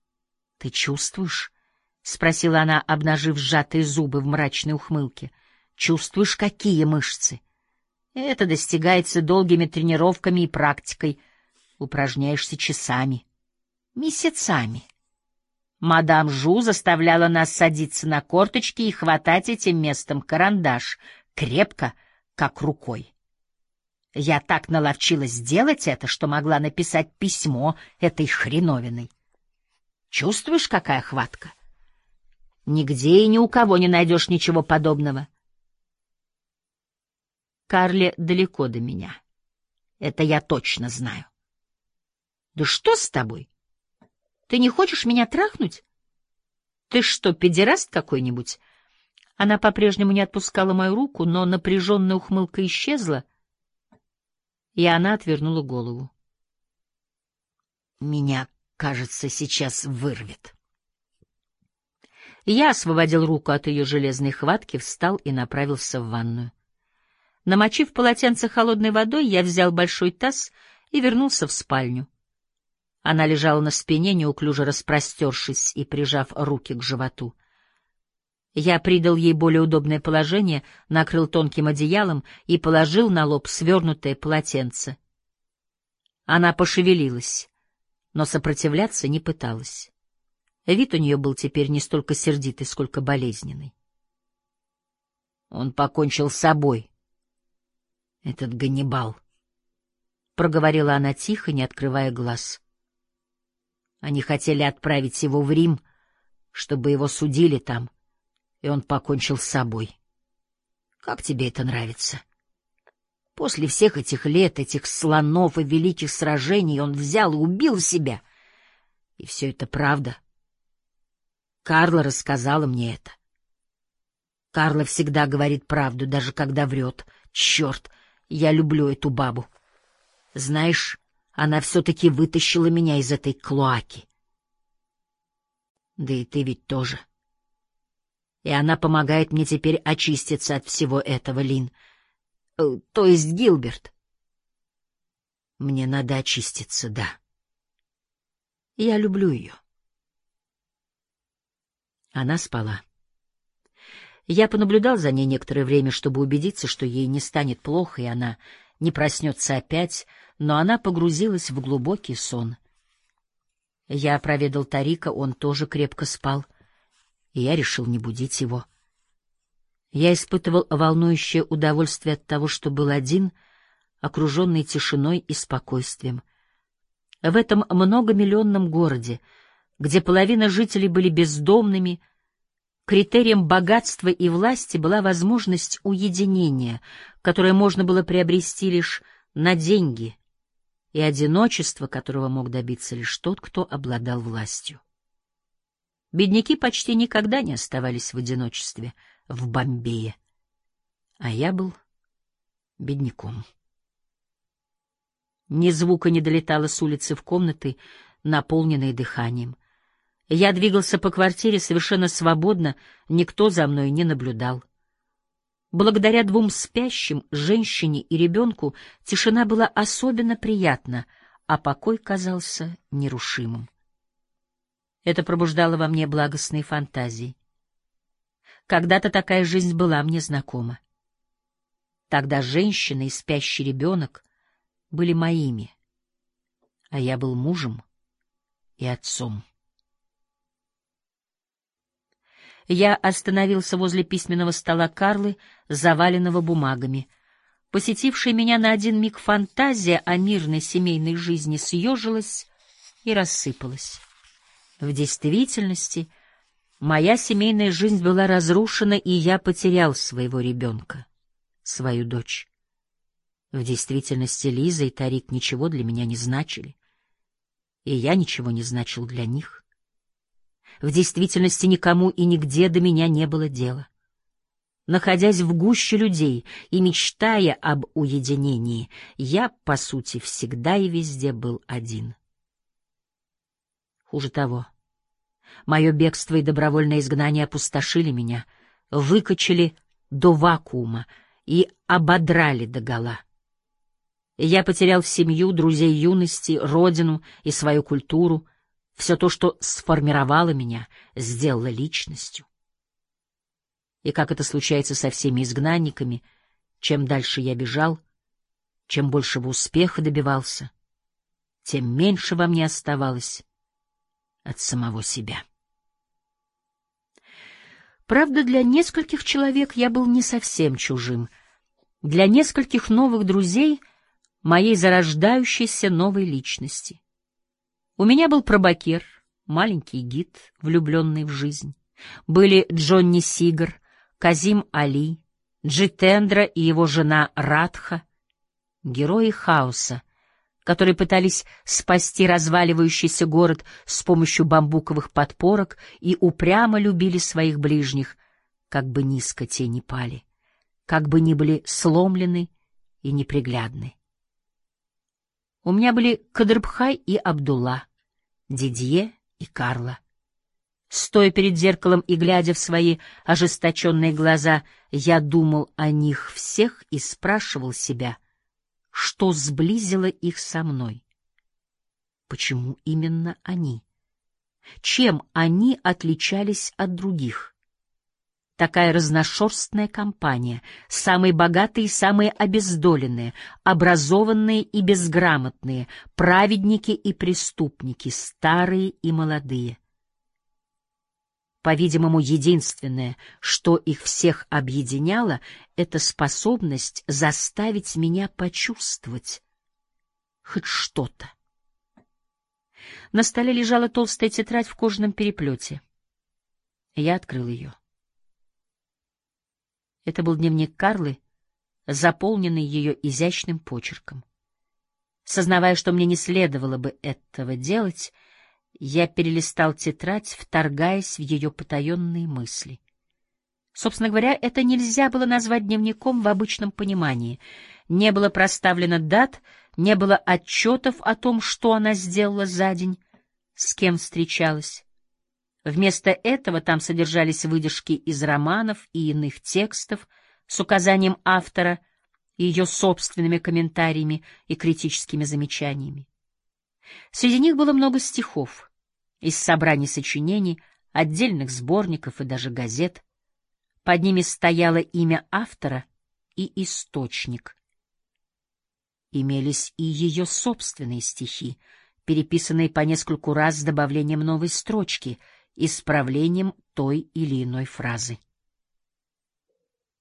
— Ты чувствуешь? — спросила она, обнажив сжатые зубы в мрачной ухмылке. — Чувствуешь, какие мышцы? Это достигается долгими тренировками и практикой. Упражняешься часами, месяцами. Мадам Жу заставляла нас садиться на корточки и хватать этим местом карандаш, крепко, как рукой. Я так наловчилась сделать это, что могла написать письмо этой хреновиной. Чувствуешь, какая хватка? Нигде и ни у кого не найдешь ничего подобного. Карле далеко до меня. Это я точно знаю. Да что с тобой? Ты не хочешь меня трахнуть? Ты что, педераст какой-нибудь? Она по-прежнему не отпускала мою руку, но напряженная ухмылка исчезла, и она отвернула голову. Меня, кажется, сейчас вырвет. Я освободил руку от ее железной хватки, встал и направился в ванную. Намочив полотенце холодной водой, я взял большой таз и вернулся в спальню. Она лежала на спине, неуклюже распростершись и прижав руки к животу. Я придал ей более удобное положение, накрыл тонким одеялом и положил на лоб свернутое полотенце. Она пошевелилась, но сопротивляться не пыталась. Вид у нее был теперь не столько сердитый, сколько болезненный. Он покончил с собой, этот Ганнибал, — проговорила она тихо, не открывая глаз. Они хотели отправить его в Рим, чтобы его судили там, и он покончил с собой. Как тебе это нравится? После всех этих лет, этих слонов и великих сражений он взял и убил себя. И все это правда. Карла рассказала мне это. Карла всегда говорит правду, даже когда врет. Черт! — я люблю эту бабу. Знаешь, она все-таки вытащила меня из этой клоаки. Да и ты ведь тоже. И она помогает мне теперь очиститься от всего этого, Лин. Э, то есть Гилберт. Мне надо очиститься, да. Я люблю ее. Она спала. Я понаблюдал за ней некоторое время, чтобы убедиться, что ей не станет плохо, и она не проснется опять, но она погрузилась в глубокий сон. Я проведал Тарика, он тоже крепко спал, и я решил не будить его. Я испытывал волнующее удовольствие от того, что был один, окруженный тишиной и спокойствием. В этом многомиллионном городе, где половина жителей были бездомными, — Критерием богатства и власти была возможность уединения, которое можно было приобрести лишь на деньги, и одиночество, которого мог добиться лишь тот, кто обладал властью. Бедняки почти никогда не оставались в одиночестве в Бомбее, а я был бедняком. Ни звука не долетало с улицы в комнаты, наполненные дыханием. Я двигался по квартире совершенно свободно, никто за мной не наблюдал. Благодаря двум спящим, женщине и ребенку, тишина была особенно приятна, а покой казался нерушимым. Это пробуждало во мне благостные фантазии. Когда-то такая жизнь была мне знакома. Тогда женщина и спящий ребенок были моими, а я был мужем и отцом. Я остановился возле письменного стола Карлы, заваленного бумагами. Посетившая меня на один миг фантазия о мирной семейной жизни съежилась и рассыпалась. В действительности моя семейная жизнь была разрушена, и я потерял своего ребенка, свою дочь. В действительности Лиза и Тарик ничего для меня не значили. и я ничего не значил для них. В действительности никому и нигде до меня не было дела. Находясь в гуще людей и мечтая об уединении, я, по сути, всегда и везде был один. Хуже того, мое бегство и добровольное изгнание опустошили меня, выкачали до вакуума и ободрали догола. Я потерял семью, друзей юности, родину и свою культуру, все то, что сформировало меня, сделало личностью. И как это случается со всеми изгнанниками, чем дальше я бежал, чем большего успеха добивался, тем меньше во мне оставалось от самого себя. Правда, для нескольких человек я был не совсем чужим. Для нескольких новых друзей моей зарождающейся новой личности. У меня был пробакер, маленький гид, влюбленный в жизнь. Были Джонни Сигар, Казим Али, Джитендра и его жена Радха, герои хаоса, которые пытались спасти разваливающийся город с помощью бамбуковых подпорок и упрямо любили своих ближних, как бы низко те ни пали, как бы ни были сломлены и неприглядны. У меня были Кадрбхай и Абдулла, Дидье и Карла. Стоя перед зеркалом и глядя в свои ожесточенные глаза, я думал о них всех и спрашивал себя, что сблизило их со мной. Почему именно они? Чем они отличались от других? Такая разношерстная компания, самые богатые и самые обездоленные, образованные и безграмотные, праведники и преступники, старые и молодые. По-видимому, единственное, что их всех объединяло, это способность заставить меня почувствовать хоть что-то. На столе лежала толстая тетрадь в кожаном переплете. Я открыл ее. Это был дневник Карлы, заполненный ее изящным почерком. Сознавая, что мне не следовало бы этого делать, я перелистал тетрадь, вторгаясь в ее потаенные мысли. Собственно говоря, это нельзя было назвать дневником в обычном понимании. Не было проставлено дат, не было отчетов о том, что она сделала за день, с кем встречалась. Вместо этого там содержались выдержки из романов и иных текстов с указанием автора и ее собственными комментариями и критическими замечаниями. Среди них было много стихов, из собраний сочинений, отдельных сборников и даже газет. Под ними стояло имя автора и источник. Имелись и ее собственные стихи, переписанные по нескольку раз с добавлением новой строчки, исправлением той или иной фразы.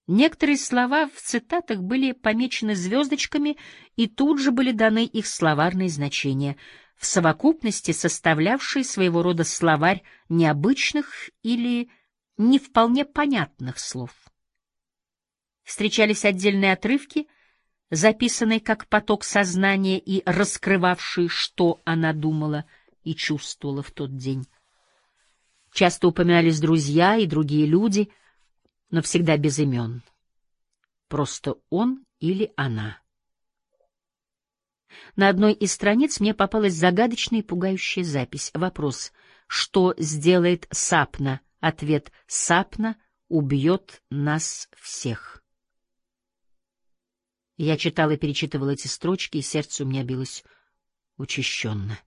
Некоторые слова в цитатах были помечены звездочками, и тут же были даны их словарные значения, в совокупности составлявшие своего рода словарь необычных или не вполне понятных слов. Встречались отдельные отрывки, записанные как поток сознания и раскрывавшие, что она думала и чувствовала в тот день. Часто упоминались друзья и другие люди — но всегда без имен. Просто он или она. На одной из страниц мне попалась загадочная и пугающая запись. Вопрос «Что сделает Сапна?» Ответ «Сапна убьет нас всех». Я читал и перечитывал эти строчки, и сердце у меня билось учащенно.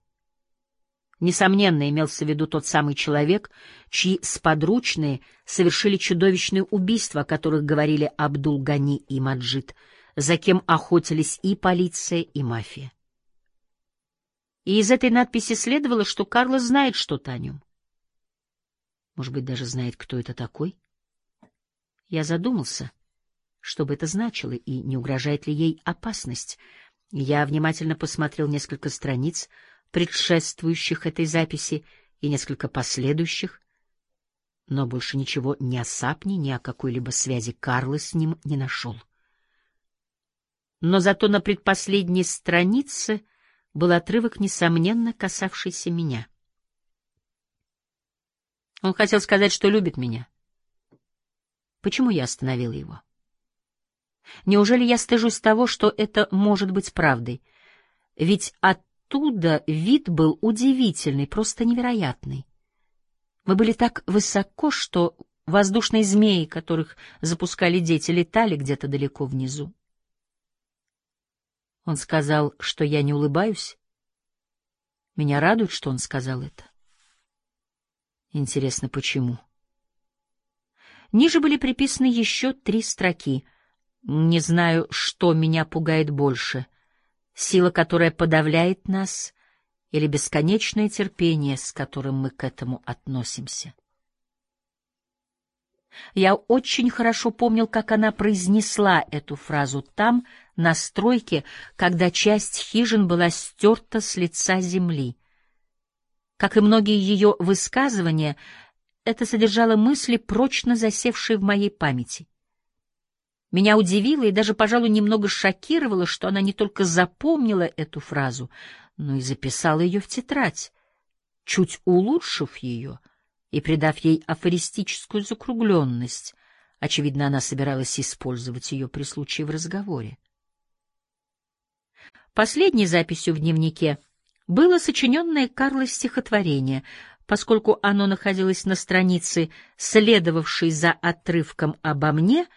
Несомненно, имелся в виду тот самый человек, чьи сподручные совершили чудовищные убийства, о которых говорили Абдул-Гани и Маджид, за кем охотились и полиция, и мафия. И из этой надписи следовало, что Карла знает что-то о нем. Может быть, даже знает, кто это такой? Я задумался, что бы это значило, и не угрожает ли ей опасность. Я внимательно посмотрел несколько страниц — предшествующих этой записи и несколько последующих, но больше ничего ни о Сапне, ни о какой-либо связи Карлы с ним не нашел. Но зато на предпоследней странице был отрывок, несомненно, касавшийся меня. Он хотел сказать, что любит меня. Почему я остановил его? Неужели я стыжусь того, что это может быть правдой? Ведь оттуда вид был удивительный, просто невероятный. Мы были так высоко, что воздушные змеи, которых запускали дети, летали где-то далеко внизу. Он сказал, что я не улыбаюсь. Меня радует, что он сказал это. Интересно, почему? Ниже были приписаны еще три строки. Не знаю, что меня пугает больше. Сила, которая подавляет нас, или бесконечное терпение, с которым мы к этому относимся. Я очень хорошо помнил, как она произнесла эту фразу там, на стройке, когда часть хижин была стерта с лица земли. Как и многие ее высказывания, это содержало мысли, прочно засевшие в моей памяти. Меня удивило и даже, пожалуй, немного шокировало, что она не только запомнила эту фразу, но и записала ее в тетрадь, чуть улучшив ее и придав ей афористическую закругленность. Очевидно, она собиралась использовать ее при случае в разговоре. Последней записью в дневнике было сочиненное Карлой стихотворение, поскольку оно находилось на странице, следовавшей за отрывком обо мне,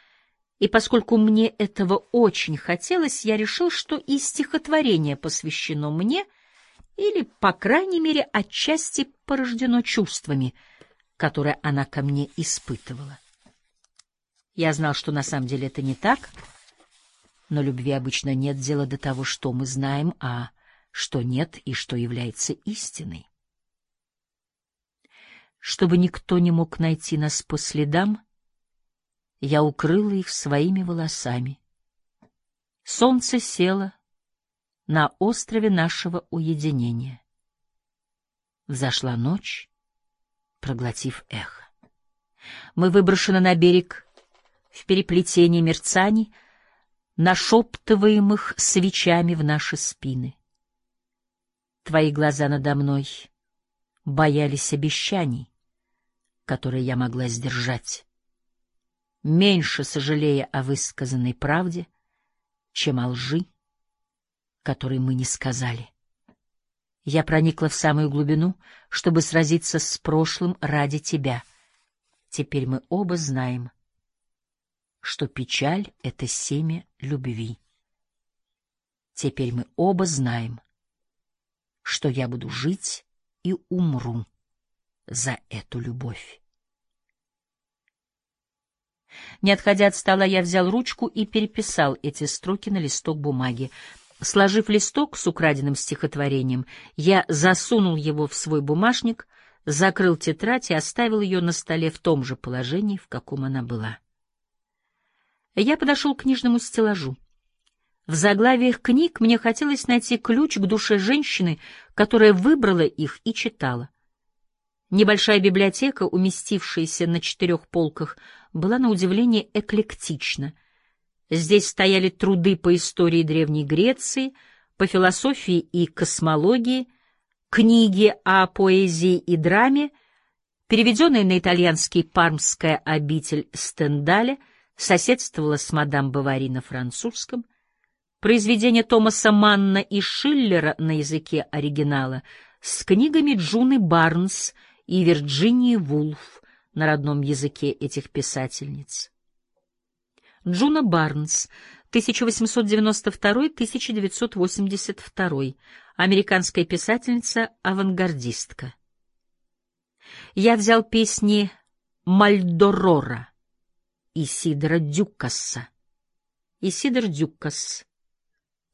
и поскольку мне этого очень хотелось, я решил, что и стихотворение посвящено мне или, по крайней мере, отчасти порождено чувствами, которые она ко мне испытывала. Я знал, что на самом деле это не так, но любви обычно нет дела до того, что мы знаем, а что нет и что является истиной. Чтобы никто не мог найти нас по следам, я укрыла их своими волосами. Солнце село на острове нашего уединения. Взошла ночь, проглотив эхо. Мы выброшены на берег в переплетении мерцаний, нашептываемых свечами в наши спины. Твои глаза надо мной боялись обещаний, которые я могла сдержать, меньше сожалея о высказанной правде, чем о лжи, которой мы не сказали. Я проникла в самую глубину, чтобы сразиться с прошлым ради тебя. Теперь мы оба знаем, что печаль — это семя любви. Теперь мы оба знаем, что я буду жить и умру за эту любовь. Не отходя от стола, я взял ручку и переписал эти строки на листок бумаги. Сложив листок с украденным стихотворением, я засунул его в свой бумажник, закрыл тетрадь и оставил ее на столе в том же положении, в каком она была. Я подошел к книжному стеллажу. В заглавиях книг мне хотелось найти ключ к душе женщины, которая выбрала их и читала. Небольшая библиотека, уместившаяся на четырех полках, была на удивление эклектична. Здесь стояли труды по истории Древней Греции, по философии и космологии, книги о поэзии и драме, переведенные на итальянский «Пармская обитель» Стендаля, соседствовала с мадам Бавари на французском — произведения Томаса Манна и Шиллера на языке оригинала с книгами Джуны Барнс и Вирджинии Вулф на родном языке этих писательниц. Джуна Барнс, 1892-1982, американская писательница-авангардистка. Я взял песни Мальдорора Исидора Дюкаса. Исидор Дюкас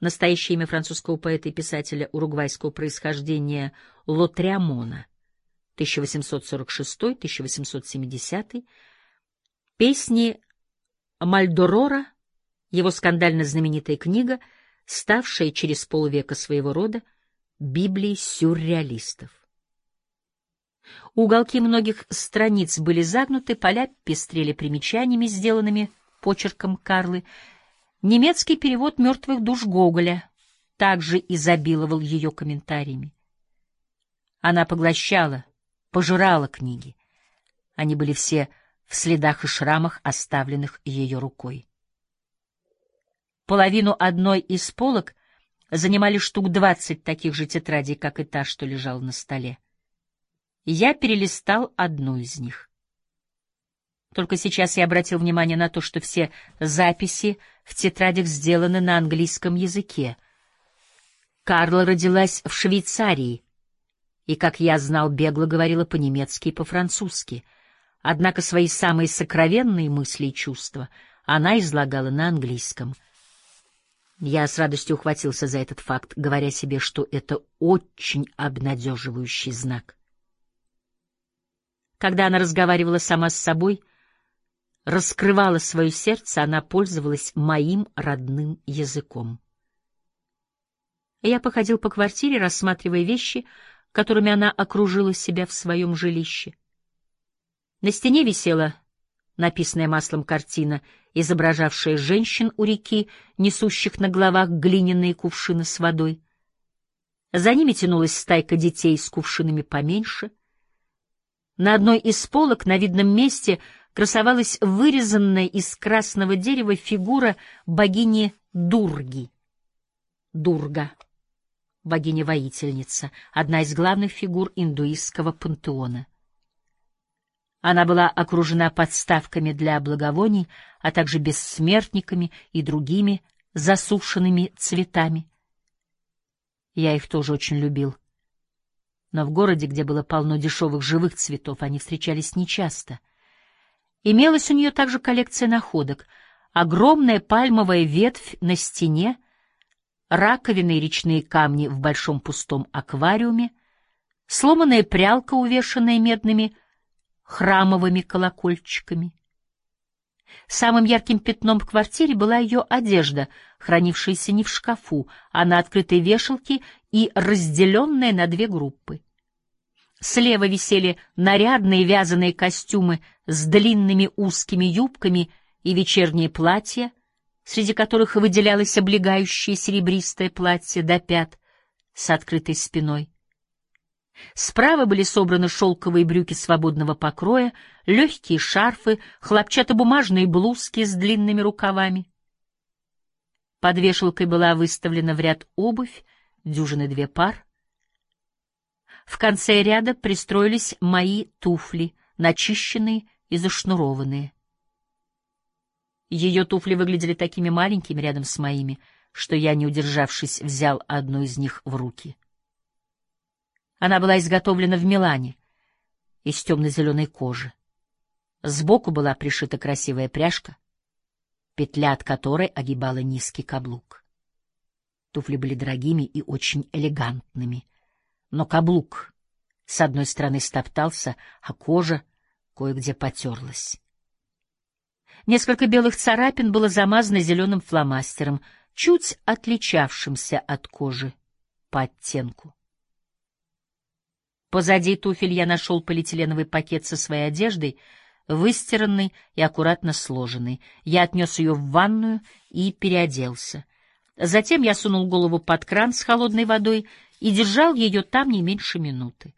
настоящее имя французского поэта и писателя уругвайского происхождения Лотриамона, 1846-1870, песни Мальдорора, его скандально знаменитая книга, ставшая через полвека своего рода Библией сюрреалистов. Уголки многих страниц были загнуты, поля пестрели примечаниями, сделанными почерком Карлы, Немецкий перевод «Мертвых душ» Гоголя, также изобиловал ее комментариями. Она поглощала, пожирала книги. Они были все в следах и шрамах, оставленных ее рукой. Половину одной из полок занимали штук двадцать таких же тетрадей, как и та, что лежала на столе. Я перелистал одну из них. Только сейчас я обратил внимание на то, что все записи в тетрадях сделаны на английском языке. Карла родилась в Швейцарии и, как я знал, бегло говорила по-немецки и по-французски. Однако свои самые сокровенные мысли и чувства она излагала на английском. Я с радостью ухватился за этот факт, говоря себе, что это очень обнадеживающий знак. Когда она разговаривала сама с собой — раскрывала свое сердце, она пользовалась моим родным языком. Я походил по квартире, рассматривая вещи, которыми она окружила себя в своем жилище. На стене висела написанная маслом картина, изображавшая женщин у реки, несущих на головах глиняные кувшины с водой. За ними тянулась стайка детей с кувшинами поменьше. На одной из полок на видном месте — красовалась вырезанная из красного дерева фигура богини Дурги. Дурга, богиня-воительница, одна из главных фигур индуистского пантеона. Она была окружена подставками для благовоний, а также бессмертниками и другими засушенными цветами. Я их тоже очень любил. Но в городе, где было полно дешевых живых цветов, они встречались нечасто — Имелась у нее также коллекция находок. Огромная пальмовая ветвь на стене, раковины и речные камни в большом пустом аквариуме, сломанная прялка, увешанная медными храмовыми колокольчиками. Самым ярким пятном в квартире была ее одежда, хранившаяся не в шкафу, а на открытой вешалке и разделенная на две группы. Слева висели нарядные вязаные костюмы с длинными узкими юбками и вечерние платья, среди которых выделялось облегающее серебристое платье до пят с открытой спиной. Справа были собраны шелковые брюки свободного покроя, легкие шарфы, хлопчатобумажные блузки с длинными рукавами. Под вешалкой была выставлена в ряд обувь, дюжины две пар. В конце ряда пристроились мои туфли, начищенные и зашнурованные. Ее туфли выглядели такими маленькими рядом с моими, что я, не удержавшись, взял одну из них в руки. Она была изготовлена в Милане из темно-зеленой кожи. Сбоку была пришита красивая пряжка, петля от которой огибала низкий каблук. Туфли были дорогими и очень элегантными — но каблук с одной стороны стоптался, а кожа кое-где потерлась. Несколько белых царапин было замазано зеленым фломастером, чуть отличавшимся от кожи по оттенку. Позади туфель я нашел полиэтиленовый пакет со своей одеждой, выстиранный и аккуратно сложенный. Я отнес ее в ванную и переоделся. Затем я сунул голову под кран с холодной водой и держал ее там не меньше минуты.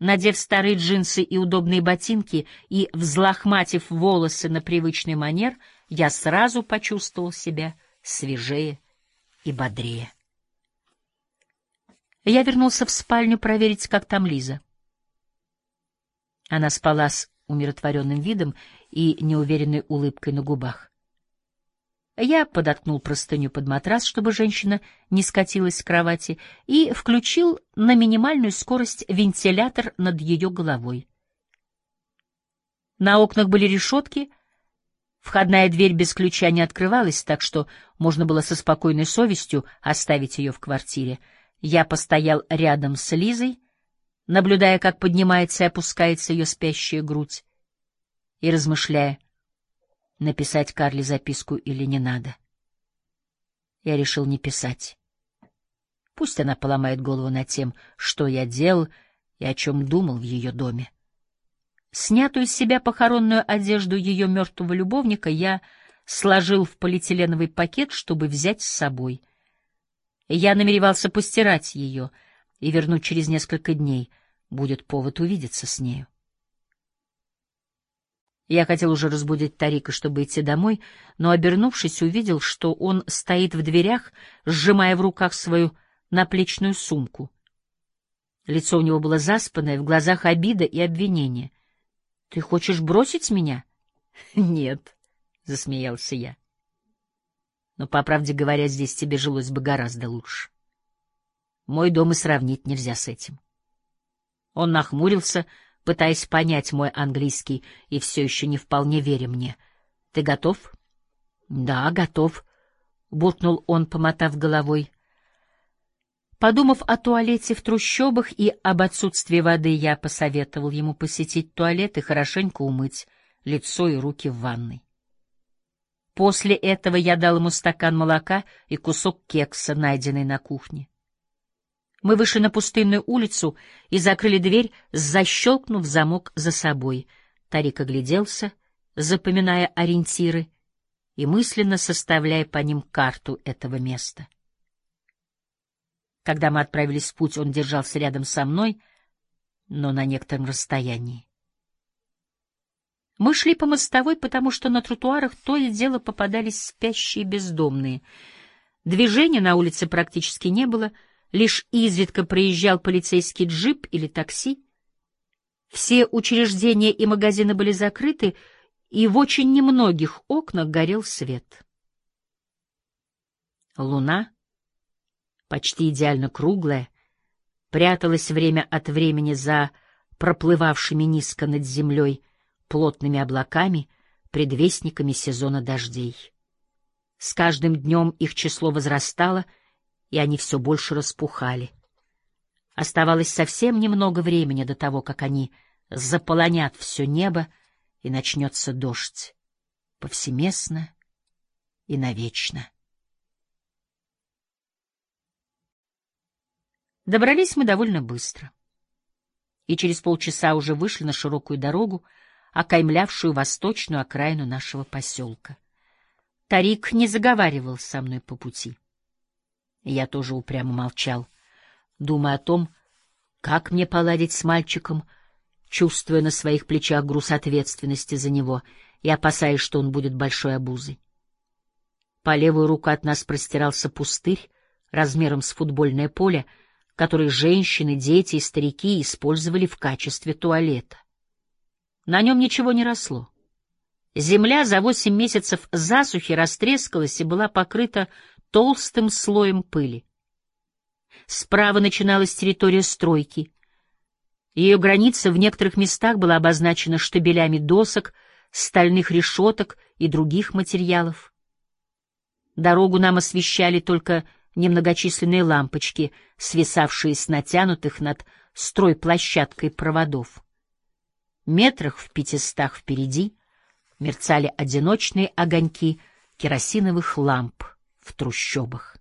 Надев старые джинсы и удобные ботинки и взлохматив волосы на привычный манер, я сразу почувствовал себя свежее и бодрее. Я вернулся в спальню проверить, как там Лиза. Она спала с умиротворенным видом и неуверенной улыбкой на губах. Я подоткнул простыню под матрас, чтобы женщина не скатилась с кровати, и включил на минимальную скорость вентилятор над ее головой. На окнах были решетки, входная дверь без ключа не открывалась, так что можно было со спокойной совестью оставить ее в квартире. Я постоял рядом с Лизой, наблюдая, как поднимается и опускается ее спящая грудь, и размышляя, написать Карле записку или не надо. Я решил не писать. Пусть она поломает голову над тем, что я делал и о чем думал в ее доме. Снятую с себя похоронную одежду ее мертвого любовника я сложил в полиэтиленовый пакет, чтобы взять с собой. Я намеревался постирать ее и вернуть через несколько дней. Будет повод увидеться с нею. Я хотел уже разбудить Тарика, чтобы идти домой, но, обернувшись, увидел, что он стоит в дверях, сжимая в руках свою наплечную сумку. Лицо у него было заспанное, в глазах обида и обвинение. — Ты хочешь бросить меня? — Нет, — засмеялся я. — Но, по правде говоря, здесь тебе жилось бы гораздо лучше. Мой дом и сравнить нельзя с этим. Он нахмурился, пытаясь понять мой английский и все еще не вполне веря мне. — Ты готов? — Да, готов, — буркнул он, помотав головой. Подумав о туалете в трущобах и об отсутствии воды, я посоветовал ему посетить туалет и хорошенько умыть лицо и руки в ванной. После этого я дал ему стакан молока и кусок кекса, найденный на кухне. Мы вышли на пустынную улицу и закрыли дверь, защелкнув замок за собой. Тарик огляделся, запоминая ориентиры и мысленно составляя по ним карту этого места. Когда мы отправились в путь, он держался рядом со мной, но на некотором расстоянии. Мы шли по мостовой, потому что на тротуарах то и дело попадались спящие бездомные. Движения на улице практически не было, лишь изредка проезжал полицейский джип или такси. Все учреждения и магазины были закрыты, и в очень немногих окнах горел свет. Луна почти идеально круглая, пряталась время от времени за проплывавшими низко над землей плотными облаками, предвестниками сезона дождей. С каждым днем их число возрастало, и они все больше распухали. Оставалось совсем немного времени до того, как они заполонят все небо, и начнется дождь повсеместно и навечно. Добрались мы довольно быстро. И через полчаса уже вышли на широкую дорогу, окаймлявшую восточную окраину нашего поселка. Тарик не заговаривал со мной по пути. Я тоже упрямо молчал, думая о том, как мне поладить с мальчиком, чувствуя на своих плечах груз ответственности за него и опасаясь, что он будет большой обузой. По левую руку от нас простирался пустырь размером с футбольное поле — который женщины, дети и старики использовали в качестве туалета. На нем ничего не росло. Земля за восемь месяцев засухи растрескалась и была покрыта толстым слоем пыли. Справа начиналась территория стройки. Ее граница в некоторых местах была обозначена штабелями досок, стальных решеток и других материалов. Дорогу нам освещали только немногочисленные лампочки, свисавшие с натянутых над стройплощадкой проводов. Метрах в пятистах впереди мерцали одиночные огоньки керосиновых ламп в трущобах.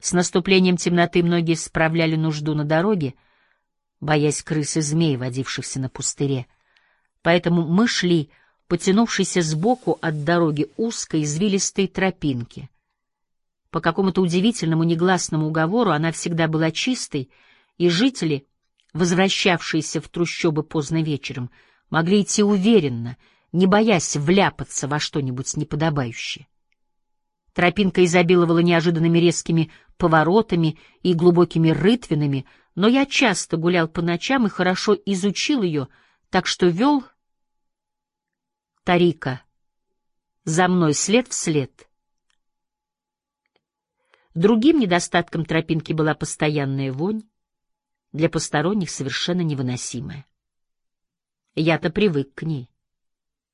С наступлением темноты многие справляли нужду на дороге, боясь крыс и змей, водившихся на пустыре. Поэтому мы шли, потянувшись сбоку от дороги узкой извилистой тропинки — по какому-то удивительному негласному уговору она всегда была чистой, и жители, возвращавшиеся в трущобы поздно вечером, могли идти уверенно, не боясь вляпаться во что-нибудь неподобающее. Тропинка изобиловала неожиданными резкими поворотами и глубокими рытвинами, но я часто гулял по ночам и хорошо изучил ее, так что вел Тарика за мной след в след — Другим недостатком тропинки была постоянная вонь, для посторонних совершенно невыносимая. Я-то привык к ней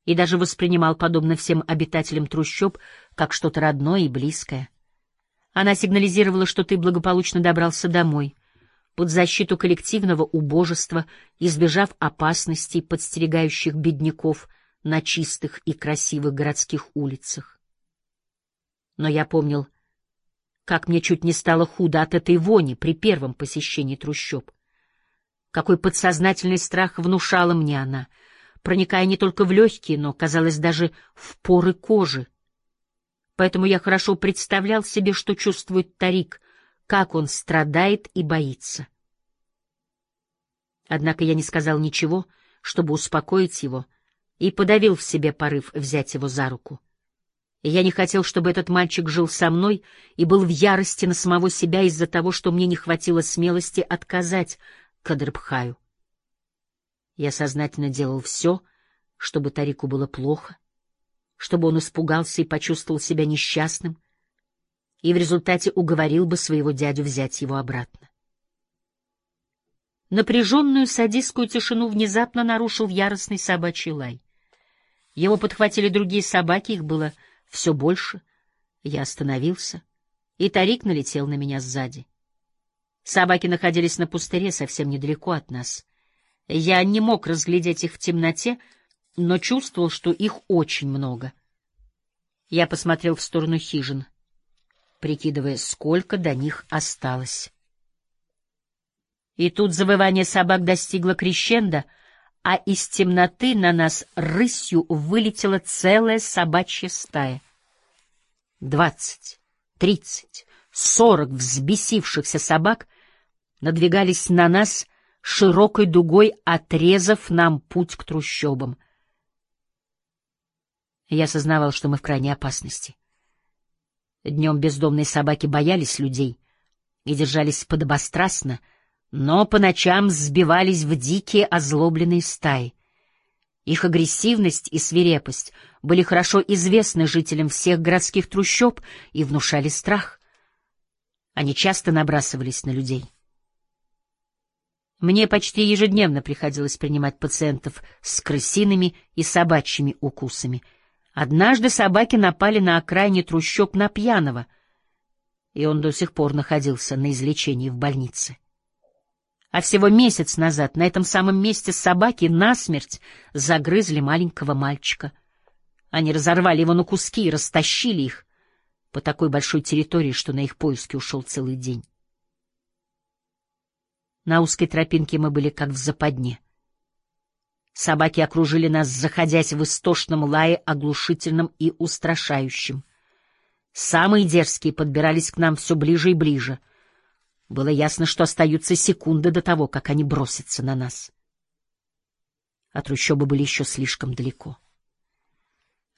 и даже воспринимал, подобно всем обитателям трущоб, как что-то родное и близкое. Она сигнализировала, что ты благополучно добрался домой, под защиту коллективного убожества, избежав опасностей, подстерегающих бедняков на чистых и красивых городских улицах. Но я помнил как мне чуть не стало худо от этой вони при первом посещении трущоб. Какой подсознательный страх внушала мне она, проникая не только в легкие, но, казалось, даже в поры кожи. Поэтому я хорошо представлял себе, что чувствует Тарик, как он страдает и боится. Однако я не сказал ничего, чтобы успокоить его, и подавил в себе порыв взять его за руку. я не хотел, чтобы этот мальчик жил со мной и был в ярости на самого себя из-за того, что мне не хватило смелости отказать Кадрбхаю. Я сознательно делал все, чтобы Тарику было плохо, чтобы он испугался и почувствовал себя несчастным, и в результате уговорил бы своего дядю взять его обратно. Напряженную садистскую тишину внезапно нарушил яростный собачий лай. Его подхватили другие собаки, их было все больше. Я остановился, и Тарик налетел на меня сзади. Собаки находились на пустыре совсем недалеко от нас. Я не мог разглядеть их в темноте, но чувствовал, что их очень много. Я посмотрел в сторону хижин, прикидывая, сколько до них осталось. И тут завывание собак достигло крещенда, а из темноты на нас рысью вылетела целая собачья стая. Двадцать, тридцать, сорок взбесившихся собак надвигались на нас широкой дугой, отрезав нам путь к трущобам. Я сознавал, что мы в крайней опасности. Днем бездомные собаки боялись людей и держались подобострастно, но по ночам сбивались в дикие озлобленные стаи. Их агрессивность и свирепость были хорошо известны жителям всех городских трущоб и внушали страх. Они часто набрасывались на людей. Мне почти ежедневно приходилось принимать пациентов с крысиными и собачьими укусами — Однажды собаки напали на окраине трущоб на пьяного, и он до сих пор находился на излечении в больнице. А всего месяц назад на этом самом месте собаки насмерть загрызли маленького мальчика. Они разорвали его на куски и растащили их по такой большой территории, что на их поиски ушел целый день. На узкой тропинке мы были как в западне. Собаки окружили нас, заходясь в истошном лае, оглушительном и устрашающем. Самые дерзкие подбирались к нам все ближе и ближе. Было ясно, что остаются секунды до того, как они бросятся на нас. А трущобы были еще слишком далеко.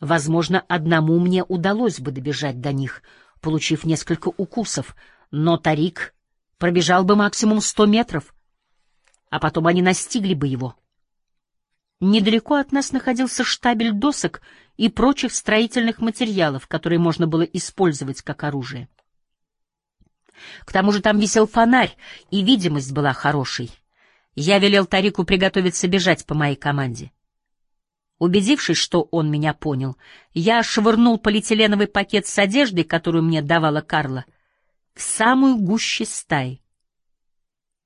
Возможно, одному мне удалось бы добежать до них, получив несколько укусов, но Тарик пробежал бы максимум сто метров, а потом они настигли бы его — Недалеко от нас находился штабель досок и прочих строительных материалов, которые можно было использовать как оружие. К тому же там висел фонарь, и видимость была хорошей. Я велел Тарику приготовиться бежать по моей команде. Убедившись, что он меня понял, я швырнул полиэтиленовый пакет с одеждой, которую мне давала Карла, в самую гуще стаи.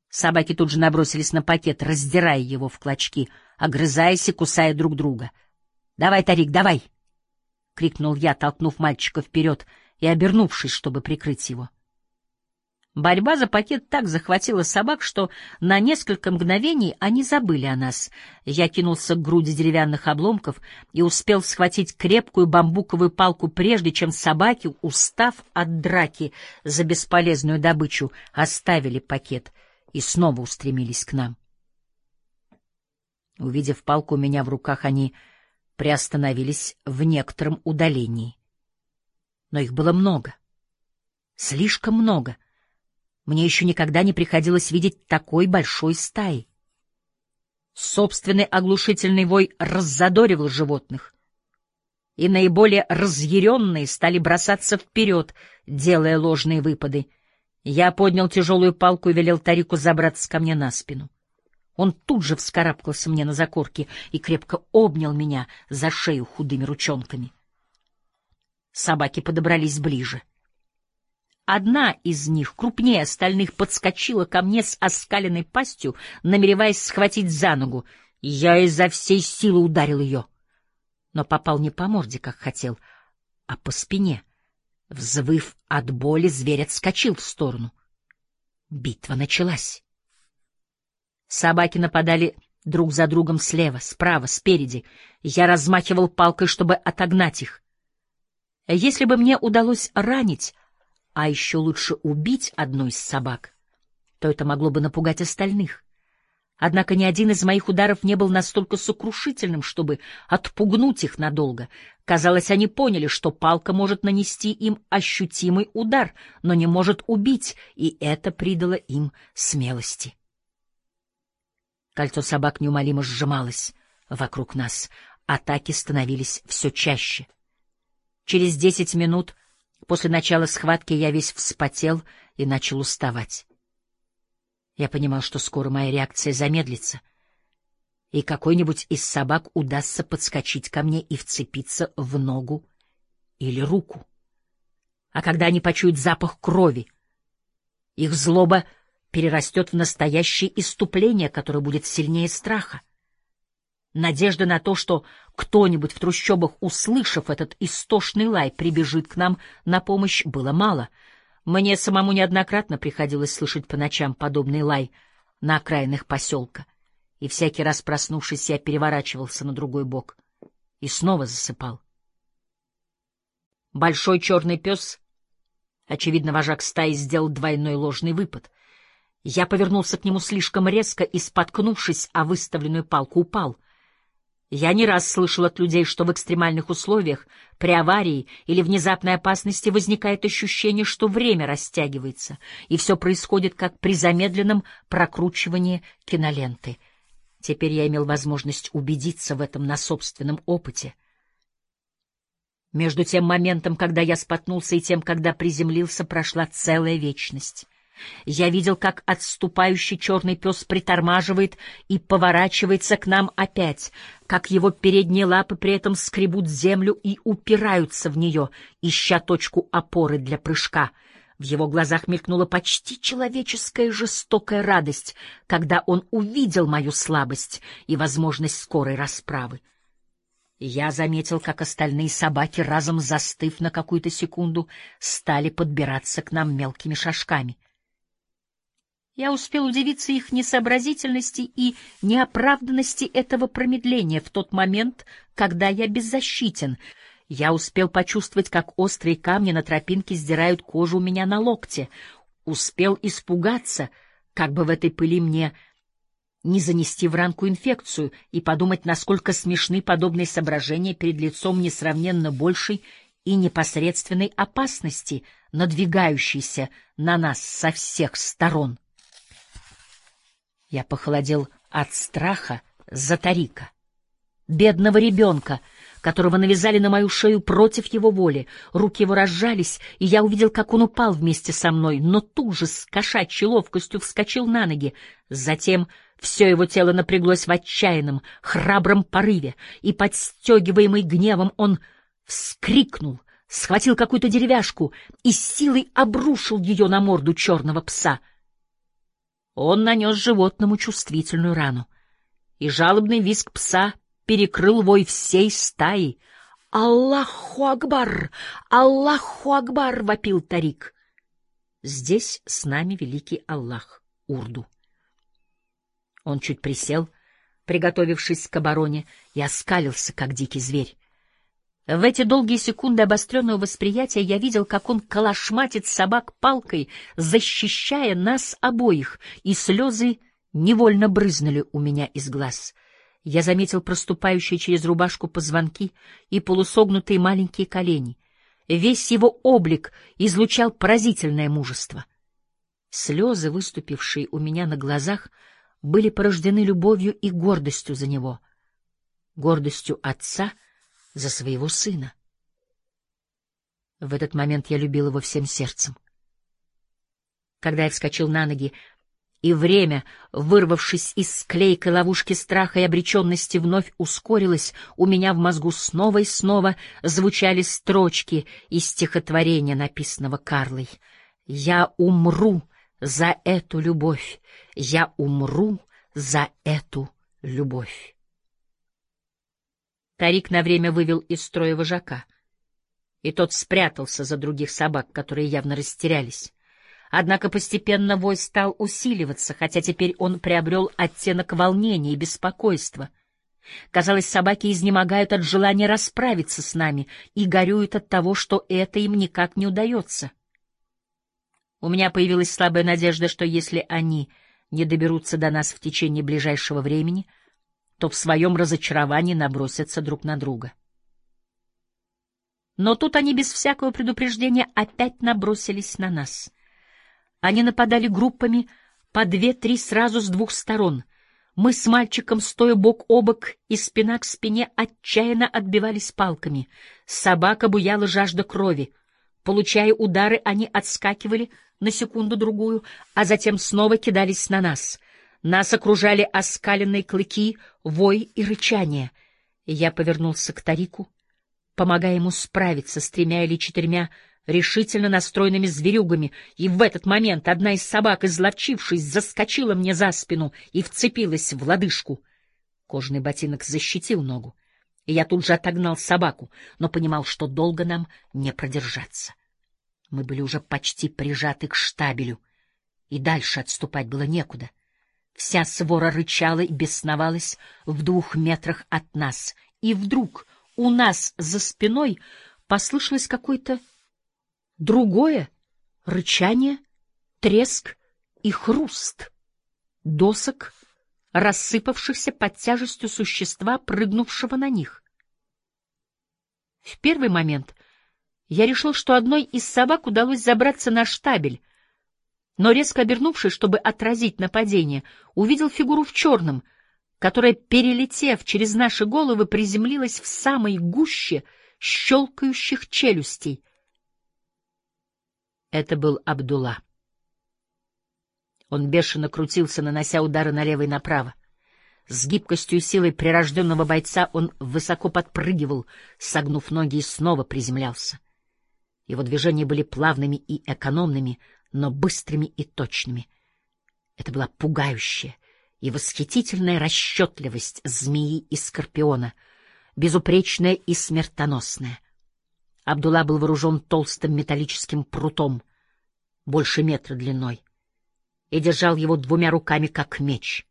Собаки тут же набросились на пакет, раздирая его в клочки — огрызаясь и кусая друг друга. — Давай, Тарик, давай! — крикнул я, толкнув мальчика вперед и обернувшись, чтобы прикрыть его. Борьба за пакет так захватила собак, что на несколько мгновений они забыли о нас. Я кинулся к груди деревянных обломков и успел схватить крепкую бамбуковую палку, прежде чем собаки, устав от драки за бесполезную добычу, оставили пакет и снова устремились к нам. Увидев палку у меня в руках, они приостановились в некотором удалении. Но их было много. Слишком много. Мне еще никогда не приходилось видеть такой большой стаи. Собственный оглушительный вой раззадоривал животных, и наиболее разъяренные стали бросаться вперед, делая ложные выпады. Я поднял тяжелую палку и велел Тарику забраться ко мне на спину. Он тут же вскарабкался мне на закорки и крепко обнял меня за шею худыми ручонками. Собаки подобрались ближе. Одна из них, крупнее остальных, подскочила ко мне с оскаленной пастью, намереваясь схватить за ногу. Я изо всей силы ударил ее, но попал не по морде, как хотел, а по спине. Взвыв от боли, зверь отскочил в сторону. Битва началась. Собаки нападали друг за другом слева, справа, спереди. Я размахивал палкой, чтобы отогнать их. Если бы мне удалось ранить, а еще лучше убить одну из собак, то это могло бы напугать остальных. Однако ни один из моих ударов не был настолько сокрушительным, чтобы отпугнуть их надолго. Казалось, они поняли, что палка может нанести им ощутимый удар, но не может убить, и это придало им смелости. Кольцо собак неумолимо сжималось вокруг нас. Атаки становились все чаще. Через десять минут после начала схватки я весь вспотел и начал уставать. Я понимал, что скоро моя реакция замедлится, и какой-нибудь из собак удастся подскочить ко мне и вцепиться в ногу или руку. А когда они почуют запах крови, их злоба перерастет в настоящее иступление, которое будет сильнее страха. Надежда на то, что кто-нибудь в трущобах, услышав этот истошный лай, прибежит к нам на помощь, было мало — мне самому неоднократно приходилось слышать по ночам подобный лай на окраинах поселка, и всякий раз проснувшись, я переворачивался на другой бок и снова засыпал. Большой черный пес, очевидно, вожак стаи, сделал двойной ложный выпад. Я повернулся к нему слишком резко и, споткнувшись о выставленную палку, упал — я не раз слышал от людей, что в экстремальных условиях, при аварии или внезапной опасности возникает ощущение, что время растягивается, и все происходит как при замедленном прокручивании киноленты. Теперь я имел возможность убедиться в этом на собственном опыте. Между тем моментом, когда я споткнулся, и тем, когда приземлился, прошла целая вечность. Я видел, как отступающий черный пес притормаживает и поворачивается к нам опять, как его передние лапы при этом скребут землю и упираются в нее, ища точку опоры для прыжка. В его глазах мелькнула почти человеческая жестокая радость, когда он увидел мою слабость и возможность скорой расправы. Я заметил, как остальные собаки, разом застыв на какую-то секунду, стали подбираться к нам мелкими шажками — я успел удивиться их несообразительности и неоправданности этого промедления в тот момент, когда я беззащитен. Я успел почувствовать, как острые камни на тропинке сдирают кожу у меня на локте. Успел испугаться, как бы в этой пыли мне не занести в ранку инфекцию, и подумать, насколько смешны подобные соображения перед лицом несравненно большей и непосредственной опасности, надвигающейся на нас со всех сторон. Я похолодел от страха за Тарика, бедного ребенка, которого навязали на мою шею против его воли. Руки его разжались, и я увидел, как он упал вместе со мной, но тут же с кошачьей ловкостью вскочил на ноги. Затем все его тело напряглось в отчаянном, храбром порыве, и, подстегиваемый гневом, он вскрикнул, схватил какую-то деревяшку и силой обрушил ее на морду черного пса — он нанес животному чувствительную рану, и жалобный визг пса перекрыл вой всей стаи. «Аллаху Акбар! Аллаху Акбар!» — вопил Тарик. Здесь с нами великий Аллах, Урду. Он чуть присел, приготовившись к обороне, и оскалился, как дикий зверь. В эти долгие секунды обостренного восприятия я видел, как он калашматит собак палкой, защищая нас обоих, и слезы невольно брызнули у меня из глаз. Я заметил проступающие через рубашку позвонки и полусогнутые маленькие колени. Весь его облик излучал поразительное мужество. Слезы, выступившие у меня на глазах, были порождены любовью и гордостью за него. Гордостью отца — за своего сына. В этот момент я любил его всем сердцем. Когда я вскочил на ноги, и время, вырвавшись из склейкой ловушки страха и обреченности, вновь ускорилось, у меня в мозгу снова и снова звучали строчки из стихотворения, написанного Карлой. «Я умру за эту любовь, я умру за эту любовь». Тарик на время вывел из строя вожака, и тот спрятался за других собак, которые явно растерялись. Однако постепенно вой стал усиливаться, хотя теперь он приобрел оттенок волнения и беспокойства. Казалось, собаки изнемогают от желания расправиться с нами и горюют от того, что это им никак не удается. У меня появилась слабая надежда, что если они не доберутся до нас в течение ближайшего времени, то в своем разочаровании набросятся друг на друга. Но тут они без всякого предупреждения опять набросились на нас. Они нападали группами по две-три сразу с двух сторон. Мы с мальчиком, стоя бок о бок и спина к спине, отчаянно отбивались палками. Собака буяла жажда крови. Получая удары, они отскакивали на секунду-другую, а затем снова кидались на нас. Нас окружали оскаленные клыки, вой и рычание. Я повернулся к Тарику, помогая ему справиться с тремя или четырьмя решительно настроенными зверюгами, и в этот момент одна из собак, изловчившись, заскочила мне за спину и вцепилась в лодыжку. Кожаный ботинок защитил ногу, и я тут же отогнал собаку, но понимал, что долго нам не продержаться. Мы были уже почти прижаты к штабелю, и дальше отступать было некуда. Вся свора рычала и бесновалась в двух метрах от нас, и вдруг у нас за спиной послышалось какое-то другое рычание, треск и хруст досок, рассыпавшихся под тяжестью существа, прыгнувшего на них. В первый момент я решил, что одной из собак удалось забраться на штабель, но, резко обернувшись, чтобы отразить нападение, увидел фигуру в черном, которая, перелетев через наши головы, приземлилась в самой гуще щелкающих челюстей — это был Абдулла. Он бешено крутился, нанося удары налево и направо. С гибкостью и силой прирожденного бойца он высоко подпрыгивал, согнув ноги и снова приземлялся. Его движения были плавными и экономными, но быстрыми и точными. Это была пугающая и восхитительная расчетливость змеи и скорпиона, безупречная и смертоносная — Абдулла был вооружен толстым металлическим прутом, больше метра длиной, и держал его двумя руками, как меч.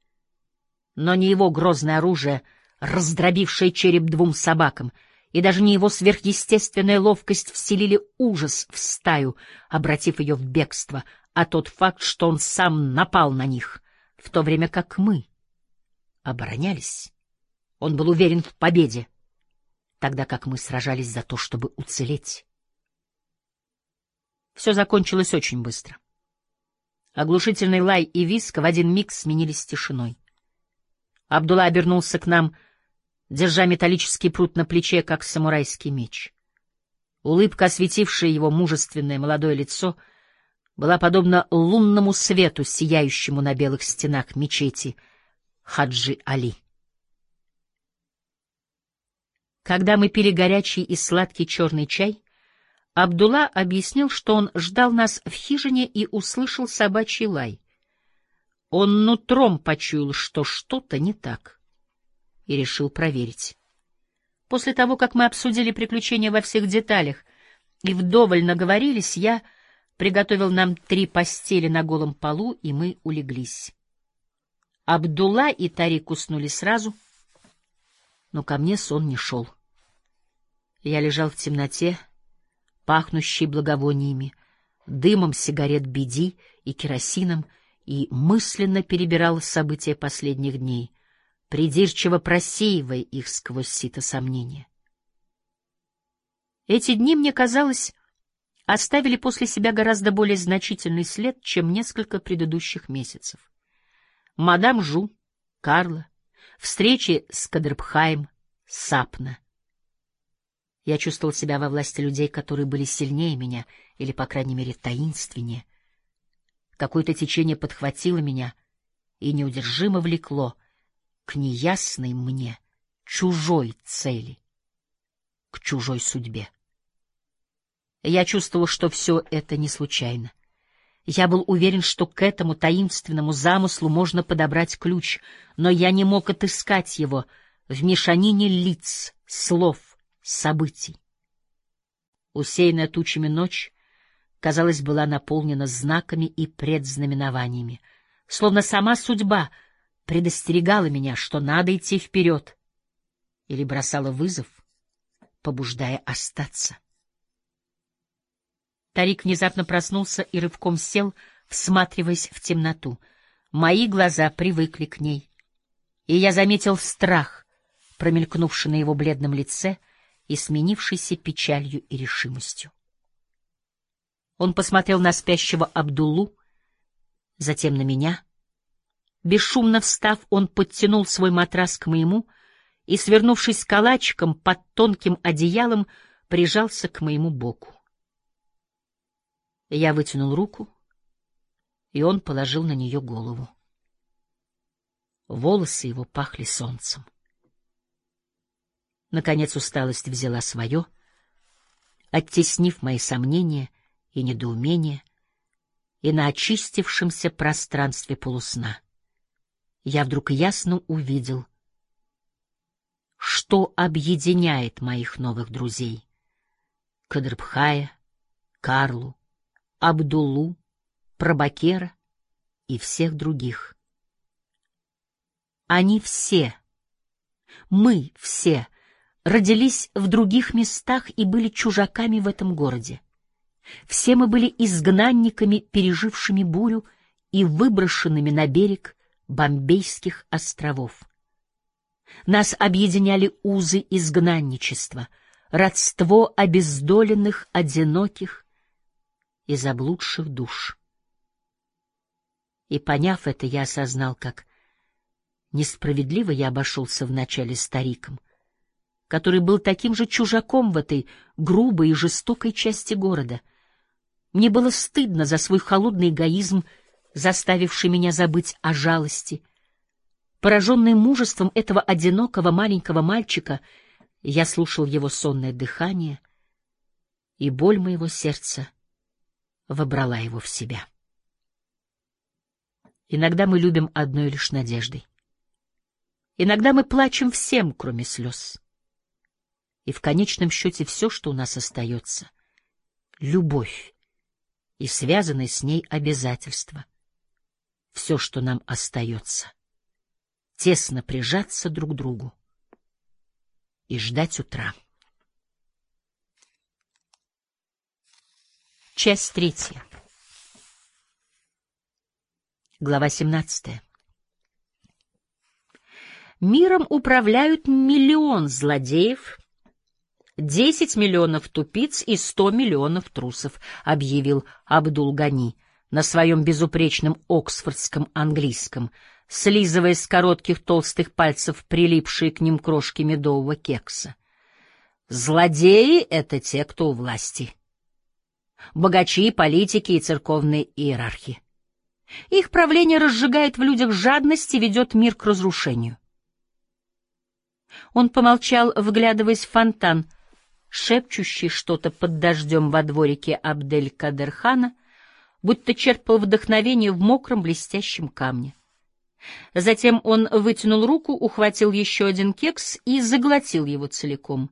Но не его грозное оружие, раздробившее череп двум собакам, и даже не его сверхъестественная ловкость вселили ужас в стаю, обратив ее в бегство, а тот факт, что он сам напал на них, в то время как мы оборонялись. Он был уверен в победе тогда как мы сражались за то, чтобы уцелеть. Все закончилось очень быстро. Оглушительный лай и виск в один миг сменились тишиной. Абдулла обернулся к нам, держа металлический прут на плече, как самурайский меч. Улыбка, осветившая его мужественное молодое лицо, была подобна лунному свету, сияющему на белых стенах мечети Хаджи Али. Когда мы пили горячий и сладкий черный чай, Абдулла объяснил, что он ждал нас в хижине и услышал собачий лай. Он нутром почуял, что что-то не так, и решил проверить. После того, как мы обсудили приключения во всех деталях и вдоволь наговорились, я приготовил нам три постели на голом полу, и мы улеглись. Абдулла и Тарик уснули сразу, но ко мне сон не шел. Я лежал в темноте, пахнущей благовониями, дымом сигарет беди и керосином, и мысленно перебирал события последних дней, придирчиво просеивая их сквозь сито сомнения. Эти дни, мне казалось, оставили после себя гораздо более значительный след, чем несколько предыдущих месяцев. Мадам Жу, Карла, встречи с Кадрбхаем, Сапна — я чувствовал себя во власти людей, которые были сильнее меня, или, по крайней мере, таинственнее. Какое-то течение подхватило меня и неудержимо влекло к неясной мне чужой цели, к чужой судьбе. Я чувствовал, что все это не случайно. Я был уверен, что к этому таинственному замыслу можно подобрать ключ, но я не мог отыскать его в мешанине лиц, слов, событий. Усеянная тучами ночь, казалось, была наполнена знаками и предзнаменованиями, словно сама судьба предостерегала меня, что надо идти вперед, или бросала вызов, побуждая остаться. Тарик внезапно проснулся и рывком сел, всматриваясь в темноту. Мои глаза привыкли к ней, и я заметил страх, промелькнувший на его бледном лице и сменившийся печалью и решимостью. Он посмотрел на спящего Абдуллу, затем на меня. Бесшумно встав, он подтянул свой матрас к моему и, свернувшись калачиком под тонким одеялом, прижался к моему боку. Я вытянул руку, и он положил на нее голову. Волосы его пахли солнцем. Наконец усталость взяла свое, оттеснив мои сомнения и недоумения, и на очистившемся пространстве полусна я вдруг ясно увидел, что объединяет моих новых друзей — Кадрбхая, Карлу, Абдулу, Прабакера и всех других. Они все, мы все — родились в других местах и были чужаками в этом городе. Все мы были изгнанниками, пережившими бурю и выброшенными на берег Бомбейских островов. Нас объединяли узы изгнанничества, родство обездоленных, одиноких и заблудших душ. И, поняв это, я осознал, как несправедливо я обошелся вначале стариком — который был таким же чужаком в этой грубой и жестокой части города. Мне было стыдно за свой холодный эгоизм, заставивший меня забыть о жалости. Пораженный мужеством этого одинокого маленького мальчика, я слушал его сонное дыхание, и боль моего сердца вобрала его в себя. Иногда мы любим одной лишь надеждой. Иногда мы плачем всем, кроме слез. И в конечном счете все, что у нас остается — любовь и связанные с ней обязательства. Все, что нам остается — тесно прижаться друг к другу и ждать утра. Часть третья. Глава семнадцатая. Миром управляют миллион злодеев — «Десять миллионов тупиц и сто миллионов трусов», — объявил Абдул-Гани на своем безупречном оксфордском английском, слизывая с коротких толстых пальцев прилипшие к ним крошки медового кекса. «Злодеи — это те, кто у власти. Богачи, политики и церковные иерархи. Их правление разжигает в людях жадность и ведет мир к разрушению». Он помолчал, вглядываясь в фонтан — шепчущий что-то под дождем во дворике Абдель-Кадерхана, будто черпал вдохновение в мокром блестящем камне. Затем он вытянул руку, ухватил еще один кекс и заглотил его целиком.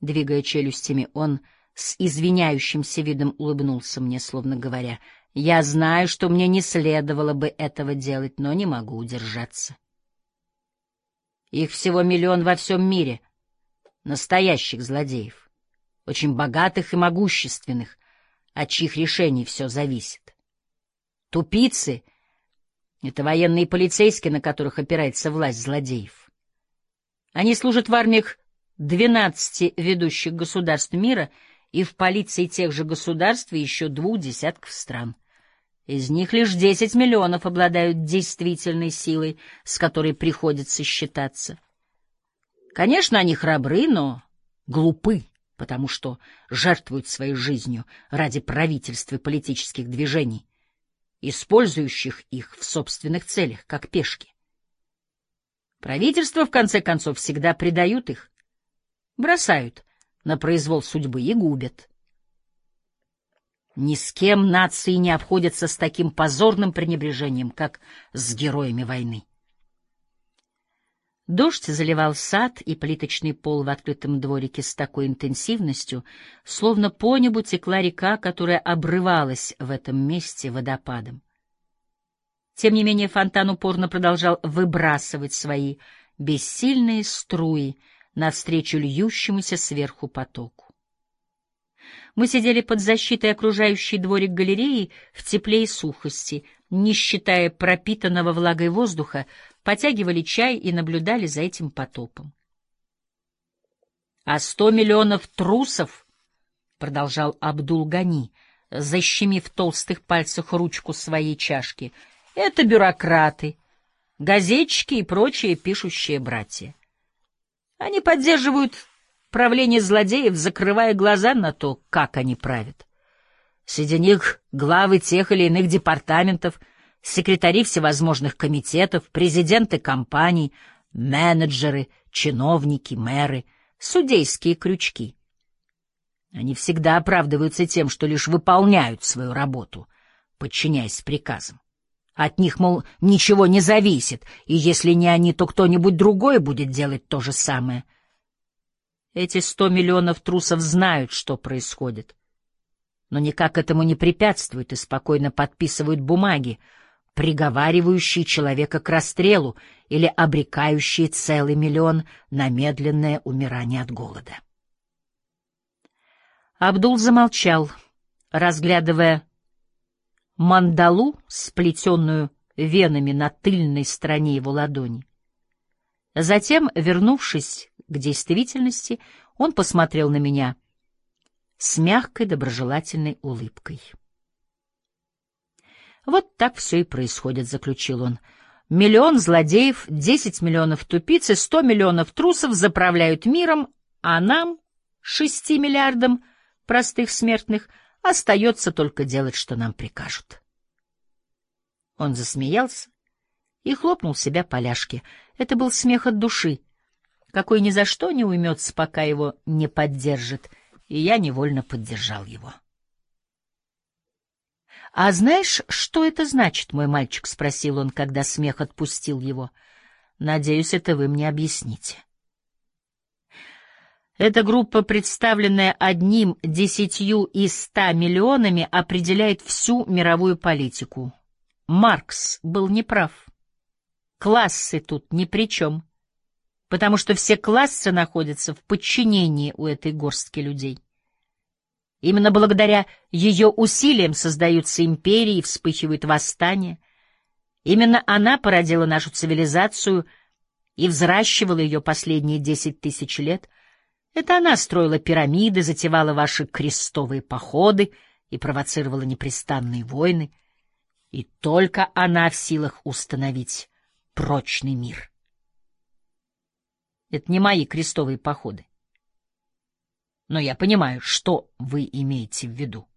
Двигая челюстями, он с извиняющимся видом улыбнулся мне, словно говоря, «Я знаю, что мне не следовало бы этого делать, но не могу удержаться». Их всего миллион во всем мире — настоящих злодеев, очень богатых и могущественных, от чьих решений все зависит. Тупицы — это военные полицейские, на которых опирается власть злодеев. Они служат в армиях двенадцати ведущих государств мира и в полиции тех же государств и еще двух десятков стран. Из них лишь десять миллионов обладают действительной силой, с которой приходится считаться — Конечно, они храбры, но глупы, потому что жертвуют своей жизнью ради правительства и политических движений, использующих их в собственных целях, как пешки. Правительства, в конце концов, всегда предают их, бросают на произвол судьбы и губят. Ни с кем нации не обходятся с таким позорным пренебрежением, как с героями войны. Дождь заливал сад и плиточный пол в открытом дворике с такой интенсивностью, словно по небу текла река, которая обрывалась в этом месте водопадом. Тем не менее фонтан упорно продолжал выбрасывать свои бессильные струи навстречу льющемуся сверху потоку. Мы сидели под защитой окружающей дворик галереи в тепле и сухости, не считая пропитанного влагой воздуха, потягивали чай и наблюдали за этим потопом. А сто миллионов трусов, — продолжал Абдул-Гани, защемив толстых пальцах ручку своей чашки, — это бюрократы, газетчики и прочие пишущие братья. Они поддерживают правление злодеев, закрывая глаза на то, как они правят. Среди них главы тех или иных департаментов, секретари всевозможных комитетов, президенты компаний, менеджеры, чиновники, мэры, судейские крючки. Они всегда оправдываются тем, что лишь выполняют свою работу, подчиняясь приказам. От них, мол, ничего не зависит, и если не они, то кто-нибудь другой будет делать то же самое. Эти сто миллионов трусов знают, что происходит, но никак этому не препятствуют и спокойно подписывают бумаги, приговаривающие человека к расстрелу или обрекающие целый миллион на медленное умирание от голода. Абдул замолчал, разглядывая мандалу, сплетенную венами на тыльной стороне его ладони. Затем, вернувшись к действительности, он посмотрел на меня с мягкой доброжелательной улыбкой. «Вот так все и происходит», — заключил он. «Миллион злодеев, десять миллионов тупиц и сто миллионов трусов заправляют миром, а нам, шести миллиардам простых смертных, — Остается только делать, что нам прикажут. Он засмеялся и хлопнул себя по ляжке. Это был смех от души, какой ни за что не уймется, пока его не поддержит, и я невольно поддержал его. — А знаешь, что это значит, мой мальчик? — спросил он, когда смех отпустил его. — Надеюсь, это вы мне объясните. — эта группа, представленная одним, десятью и ста миллионами, определяет всю мировую политику. Маркс был неправ. Классы тут ни при чем, потому что все классы находятся в подчинении у этой горстки людей. Именно благодаря ее усилиям создаются империи и вспыхивают восстания. Именно она породила нашу цивилизацию и взращивала ее последние десять тысяч лет — это она строила пирамиды, затевала ваши крестовые походы и провоцировала непрестанные войны. И только она в силах установить прочный мир. Это не мои крестовые походы. Но я понимаю, что вы имеете в виду.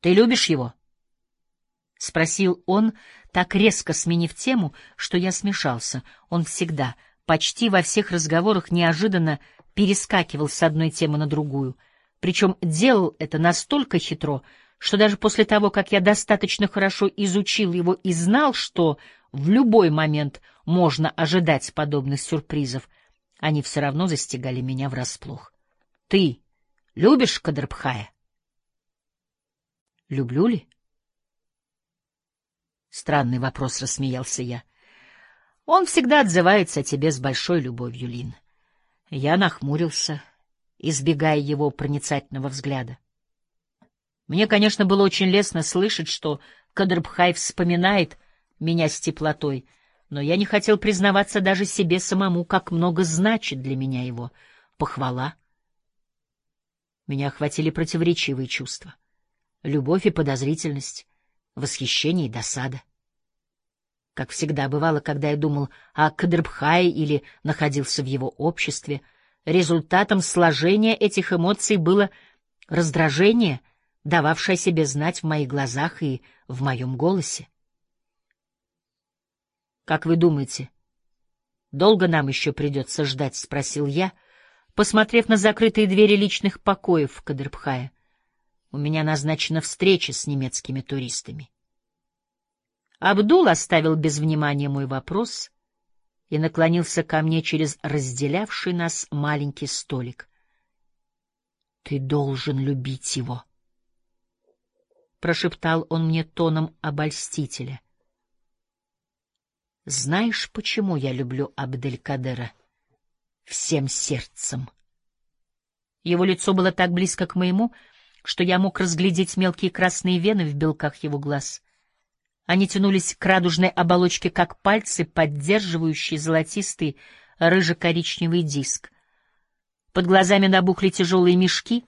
Ты любишь его? — спросил он, так резко сменив тему, что я смешался. Он всегда почти во всех разговорах неожиданно перескакивал с одной темы на другую, причем делал это настолько хитро, что даже после того, как я достаточно хорошо изучил его и знал, что в любой момент можно ожидать подобных сюрпризов, они все равно застигали меня врасплох. — Ты любишь Кадрбхая? — Люблю ли? Странный вопрос, рассмеялся я. — он всегда отзывается о тебе с большой любовью, Лин. Я нахмурился, избегая его проницательного взгляда. Мне, конечно, было очень лестно слышать, что Кадрбхай вспоминает меня с теплотой, но я не хотел признаваться даже себе самому, как много значит для меня его похвала. Меня охватили противоречивые чувства. Любовь и подозрительность, восхищение и досада. Как всегда бывало, когда я думал о Кадрбхае или находился в его обществе, результатом сложения этих эмоций было раздражение, дававшее себе знать в моих глазах и в моем голосе. «Как вы думаете, долго нам еще придется ждать?» — спросил я, посмотрев на закрытые двери личных покоев в Кадрбхае. «У меня назначена встреча с немецкими туристами». Абдул оставил без внимания мой вопрос и наклонился ко мне через разделявший нас маленький столик. — Ты должен любить его, — прошептал он мне тоном обольстителя. Знаешь, почему я люблю Абделькадера всем сердцем? Его лицо было так близко к моему, что я мог разглядеть мелкие красные вены в белках его глаз. Они тянулись к радужной оболочке, как пальцы, поддерживающие золотистый рыже-коричневый диск. Под глазами набухли тяжелые мешки,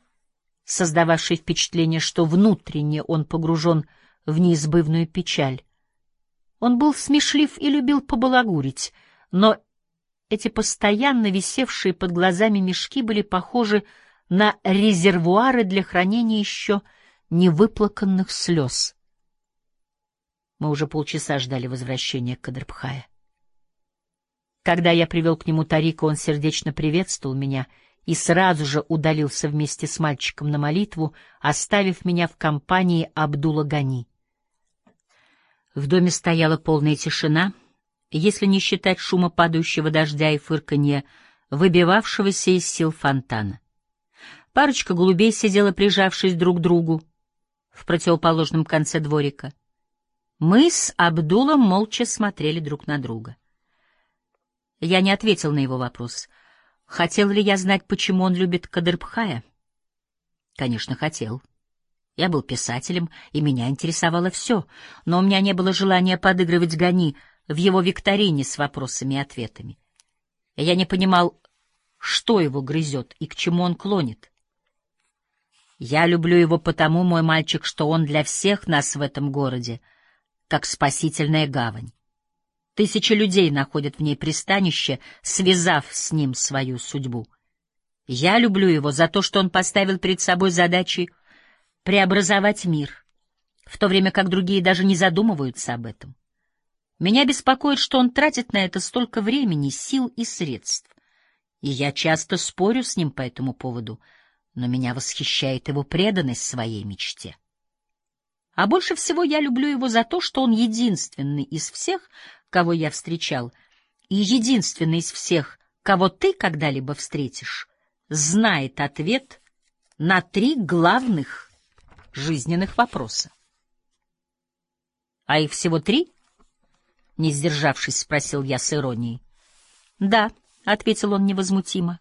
создававшие впечатление, что внутренне он погружен в неизбывную печаль. Он был смешлив и любил побалагурить, но эти постоянно висевшие под глазами мешки были похожи на резервуары для хранения еще невыплаканных слез. Мы уже полчаса ждали возвращения Кадрбхая. Когда я привел к нему Тарика, он сердечно приветствовал меня и сразу же удалился вместе с мальчиком на молитву, оставив меня в компании Абдула Гани. В доме стояла полная тишина, если не считать шума падающего дождя и фырканье, выбивавшегося из сил фонтана. Парочка голубей сидела, прижавшись друг к другу, в противоположном конце дворика. Мы с Абдулом молча смотрели друг на друга. Я не ответил на его вопрос. Хотел ли я знать, почему он любит Кадырбхая? Конечно, хотел. Я был писателем, и меня интересовало все, но у меня не было желания подыгрывать Гани в его викторине с вопросами и ответами. Я не понимал, что его грызет и к чему он клонит. Я люблю его потому, мой мальчик, что он для всех нас в этом городе, как спасительная гавань. Тысячи людей находят в ней пристанище, связав с ним свою судьбу. Я люблю его за то, что он поставил перед собой задачи преобразовать мир, в то время как другие даже не задумываются об этом. Меня беспокоит, что он тратит на это столько времени, сил и средств. И я часто спорю с ним по этому поводу — но меня восхищает его преданность своей мечте. А больше всего я люблю его за то, что он единственный из всех, кого я встречал, и единственный из всех, кого ты когда-либо встретишь, знает ответ на три главных жизненных вопроса. — А их всего три? — не сдержавшись, спросил я с иронией. — Да, — ответил он невозмутимо.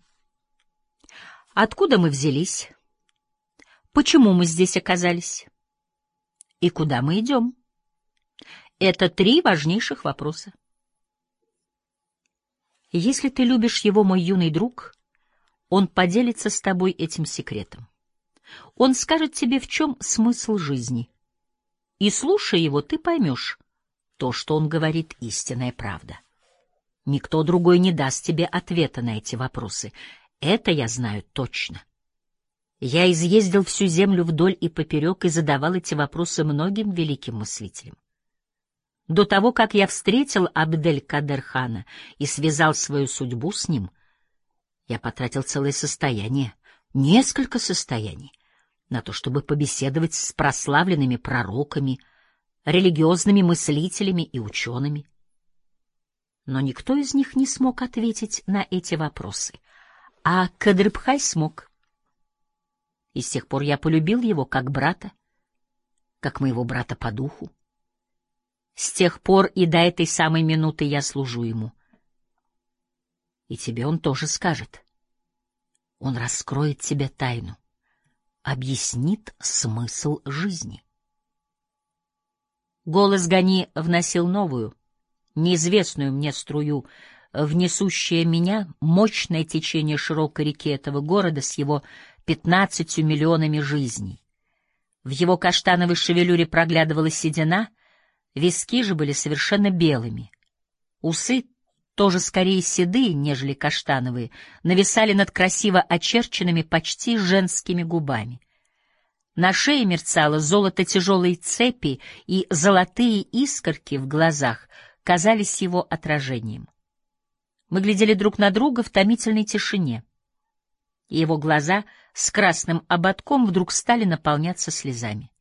Откуда мы взялись? Почему мы здесь оказались? И куда мы идем? Это три важнейших вопроса. Если ты любишь его, мой юный друг, он поделится с тобой этим секретом. Он скажет тебе, в чем смысл жизни. И, слушая его, ты поймешь, то, что он говорит, истинная правда. Никто другой не даст тебе ответа на эти вопросы — это я знаю точно. Я изъездил всю землю вдоль и поперек и задавал эти вопросы многим великим мыслителям. До того, как я встретил Абдель-Кадерхана и связал свою судьбу с ним, я потратил целое состояние, несколько состояний, на то, чтобы побеседовать с прославленными пророками, религиозными мыслителями и учеными. Но никто из них не смог ответить на эти вопросы — а Кадрбхай смог. И с тех пор я полюбил его как брата, как моего брата по духу. С тех пор и до этой самой минуты я служу ему. И тебе он тоже скажет. Он раскроет тебе тайну, объяснит смысл жизни. Голос Гани вносил новую, неизвестную мне струю внесущее меня мощное течение широкой реки этого города с его пятнадцатью миллионами жизней. В его каштановой шевелюре проглядывала седина, виски же были совершенно белыми. Усы, тоже скорее седые, нежели каштановые, нависали над красиво очерченными почти женскими губами. На шее мерцало золото тяжелой цепи, и золотые искорки в глазах казались его отражением. Мы глядели друг на друга в томительной тишине. И его глаза с красным ободком вдруг стали наполняться слезами.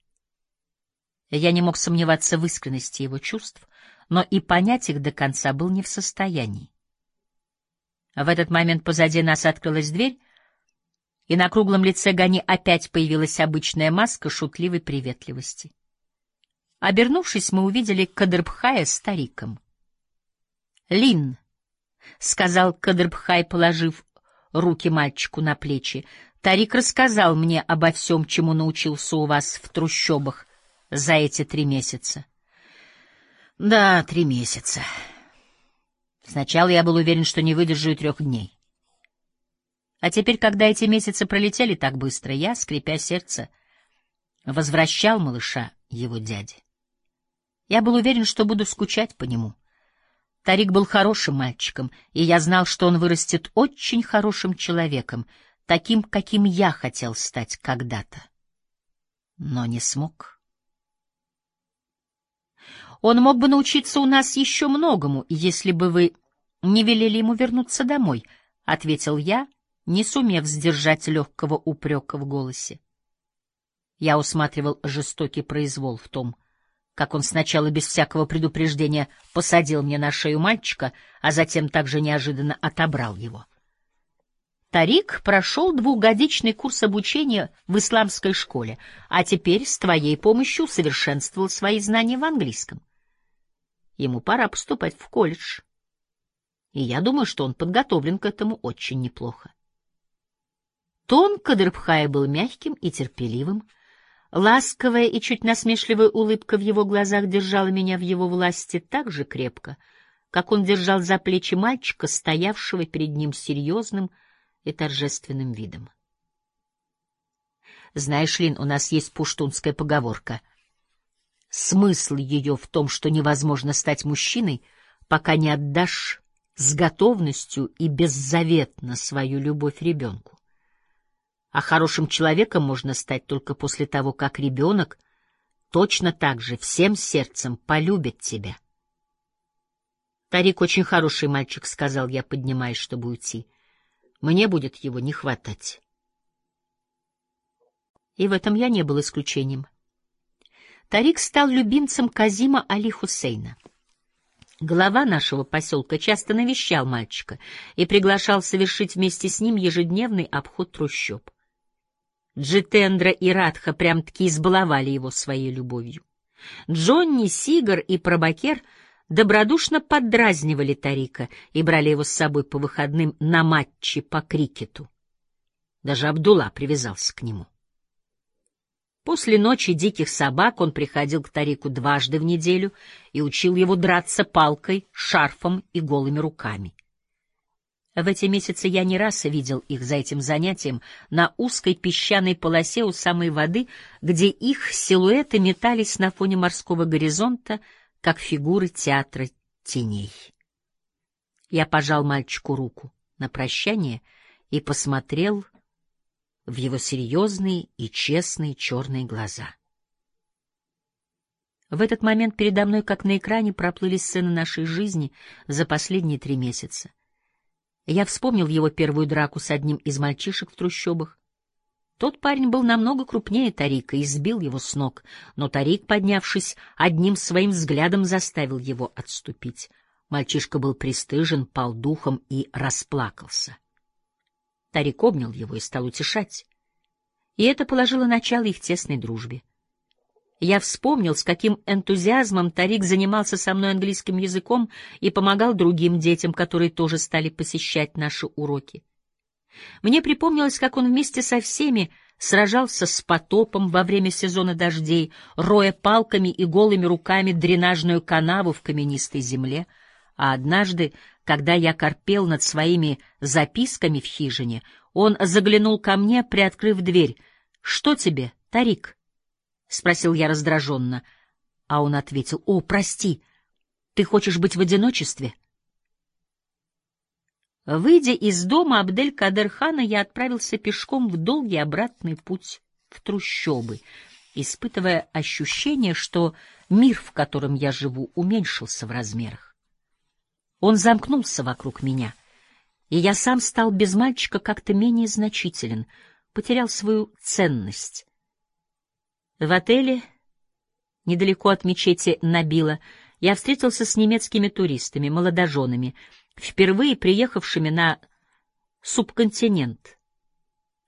Я не мог сомневаться в искренности его чувств, но и понять их до конца был не в состоянии. В этот момент позади нас открылась дверь, и на круглом лице Гани опять появилась обычная маска шутливой приветливости. Обернувшись, мы увидели Кадрбхая стариком. Лин, — сказал Кадрбхай, положив руки мальчику на плечи, — Тарик рассказал мне обо всем, чему научился у вас в трущобах за эти три месяца. — Да, три месяца. Сначала я был уверен, что не выдержу и трех дней. А теперь, когда эти месяцы пролетели так быстро, я, скрипя сердце, возвращал малыша его дяде. Я был уверен, что буду скучать по нему. Тарик был хорошим мальчиком, и я знал, что он вырастет очень хорошим человеком, таким, каким я хотел стать когда-то. Но не смог. Он мог бы научиться у нас еще многому, если бы вы не велели ему вернуться домой, — ответил я, не сумев сдержать легкого упрека в голосе. Я усматривал жестокий произвол в том, как он сначала без всякого предупреждения посадил мне на шею мальчика, а затем также неожиданно отобрал его. Тарик прошел двухгодичный курс обучения в исламской школе, а теперь с твоей помощью совершенствовал свои знания в английском. Ему пора поступать в колледж. И я думаю, что он подготовлен к этому очень неплохо. Тон Кадрбхая был мягким и терпеливым, Ласковая и чуть насмешливая улыбка в его глазах держала меня в его власти так же крепко, как он держал за плечи мальчика, стоявшего перед ним серьезным и торжественным видом. Знаешь, Лин, у нас есть пуштунская поговорка. Смысл ее в том, что невозможно стать мужчиной, пока не отдашь с готовностью и беззаветно свою любовь ребенку. А хорошим человеком можно стать только после того, как ребенок точно так же всем сердцем полюбит тебя. Тарик очень хороший мальчик, — сказал я, поднимаясь, чтобы уйти. Мне будет его не хватать. И в этом я не был исключением. Тарик стал любимцем Казима Али Хусейна. Глава нашего поселка часто навещал мальчика и приглашал совершить вместе с ним ежедневный обход трущоб. Джитендра и Радха прям-таки избаловали его своей любовью. Джонни, Сигар и Пробакер добродушно поддразнивали Тарика и брали его с собой по выходным на матчи по крикету. Даже Абдулла привязался к нему. После ночи диких собак он приходил к Тарику дважды в неделю и учил его драться палкой, шарфом и голыми руками. В эти месяцы я не раз видел их за этим занятием на узкой песчаной полосе у самой воды, где их силуэты метались на фоне морского горизонта, как фигуры театра теней. Я пожал мальчику руку на прощание и посмотрел в его серьезные и честные черные глаза. В этот момент передо мной, как на экране, проплыли сцены нашей жизни за последние три месяца. Я вспомнил его первую драку с одним из мальчишек в трущобах. Тот парень был намного крупнее Тарика и сбил его с ног, но Тарик, поднявшись, одним своим взглядом заставил его отступить. Мальчишка был пристыжен, пал духом и расплакался. Тарик обнял его и стал утешать. И это положило начало их тесной дружбе. Я вспомнил, с каким энтузиазмом Тарик занимался со мной английским языком и помогал другим детям, которые тоже стали посещать наши уроки. Мне припомнилось, как он вместе со всеми сражался с потопом во время сезона дождей, роя палками и голыми руками дренажную канаву в каменистой земле, а однажды, когда я корпел над своими записками в хижине, он заглянул ко мне, приоткрыв дверь. «Что тебе, Тарик?» — спросил я раздраженно, а он ответил, — О, прости, ты хочешь быть в одиночестве? Выйдя из дома Абдель-Кадер-хана, я отправился пешком в долгий обратный путь в трущобы, испытывая ощущение, что мир, в котором я живу, уменьшился в размерах. Он замкнулся вокруг меня, и я сам стал без мальчика как-то менее значителен, потерял свою ценность. В отеле, недалеко от мечети Набила, я встретился с немецкими туристами, молодоженами, впервые приехавшими на субконтинент.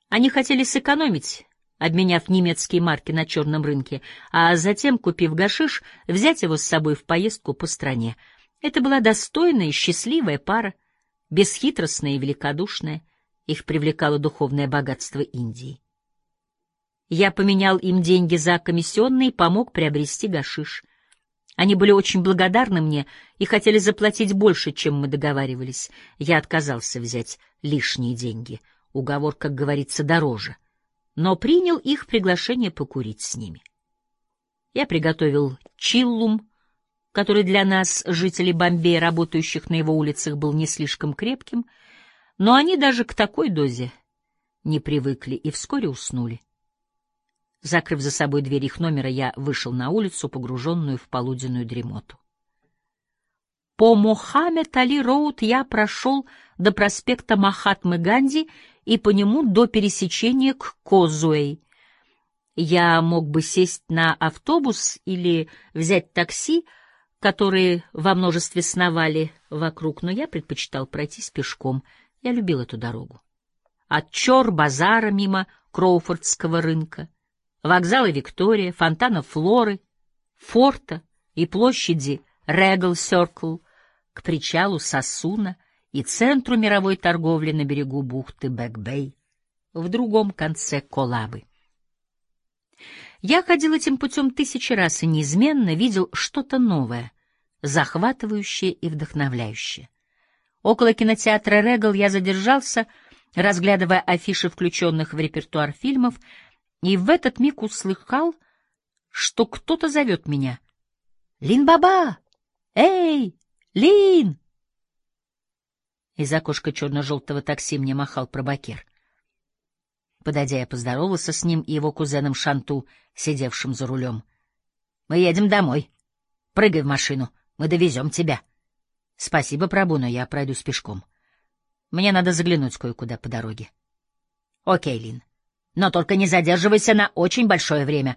Они хотели сэкономить, обменяв немецкие марки на черном рынке, а затем, купив гашиш, взять его с собой в поездку по стране. Это была достойная и счастливая пара, бесхитростная и великодушная. Их привлекало духовное богатство Индии. Я поменял им деньги за комиссионные и помог приобрести гашиш. Они были очень благодарны мне и хотели заплатить больше, чем мы договаривались. Я отказался взять лишние деньги. Уговор, как говорится, дороже. Но принял их приглашение покурить с ними. Я приготовил чиллум, который для нас, жителей Бомбея, работающих на его улицах, был не слишком крепким, но они даже к такой дозе не привыкли и вскоре уснули. Закрыв за собой дверь их номера, я вышел на улицу, погруженную в полуденную дремоту. По Мохаммед Али Роуд я прошел до проспекта Махатмы Ганди и по нему до пересечения к Козуэй. Я мог бы сесть на автобус или взять такси, которые во множестве сновали вокруг, но я предпочитал пройтись пешком. Я любил эту дорогу. От Чор-базара мимо Кроуфордского рынка, вокзала Виктория, фонтана Флоры, форта и площади Регл-Сёркл к причалу Сассуна и центру мировой торговли на берегу бухты Бэк-Бэй в другом конце Колабы. Я ходил этим путем тысячи раз и неизменно видел что-то новое, захватывающее и вдохновляющее. Около кинотеатра «Регал» я задержался, разглядывая афиши включенных в репертуар фильмов, и в этот миг услыхал, что кто-то зовет меня. «Лин-баба! Эй, Лин!» Из окошка черно-желтого такси мне махал пробакер. Подойдя, я поздоровался с ним и его кузеном Шанту, сидевшим за рулем. — Мы едем домой. Прыгай в машину, мы довезем тебя. — Спасибо, Прабу, но я пройдусь пешком. Мне надо заглянуть кое-куда по дороге. — Окей, Лин. Но только не задерживайся на очень большое время,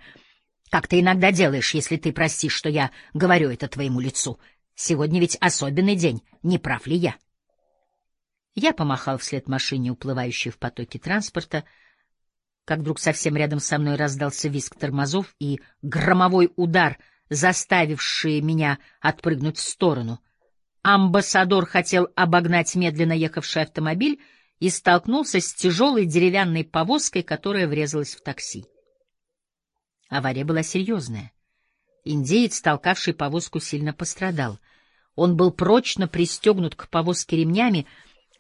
как ты иногда делаешь, если ты простишь, что я говорю это твоему лицу. Сегодня ведь особенный день, не прав ли я? Я помахал вслед машине, уплывающей в потоке транспорта, — как вдруг совсем рядом со мной раздался визг тормозов и громовой удар, заставивший меня отпрыгнуть в сторону. Амбассадор хотел обогнать медленно ехавший автомобиль и столкнулся с тяжелой деревянной повозкой, которая врезалась в такси. Авария была серьезная. Индеец, толкавший повозку, сильно пострадал. Он был прочно пристегнут к повозке ремнями,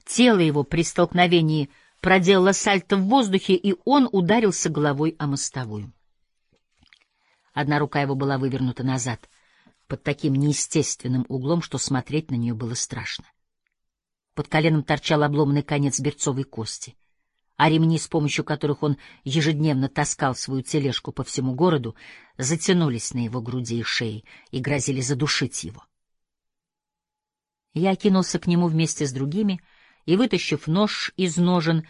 тело его при столкновении — проделала сальто в воздухе, и он ударился головой о мостовую. Одна рука его была вывернута назад, под таким неестественным углом, что смотреть на нее было страшно. Под коленом торчал обломанный конец берцовой кости, а ремни, с помощью которых он ежедневно таскал свою тележку по всему городу, затянулись на его груди и шее и грозили задушить его. Я кинулся к нему вместе с другими — и, вытащив нож из ножен,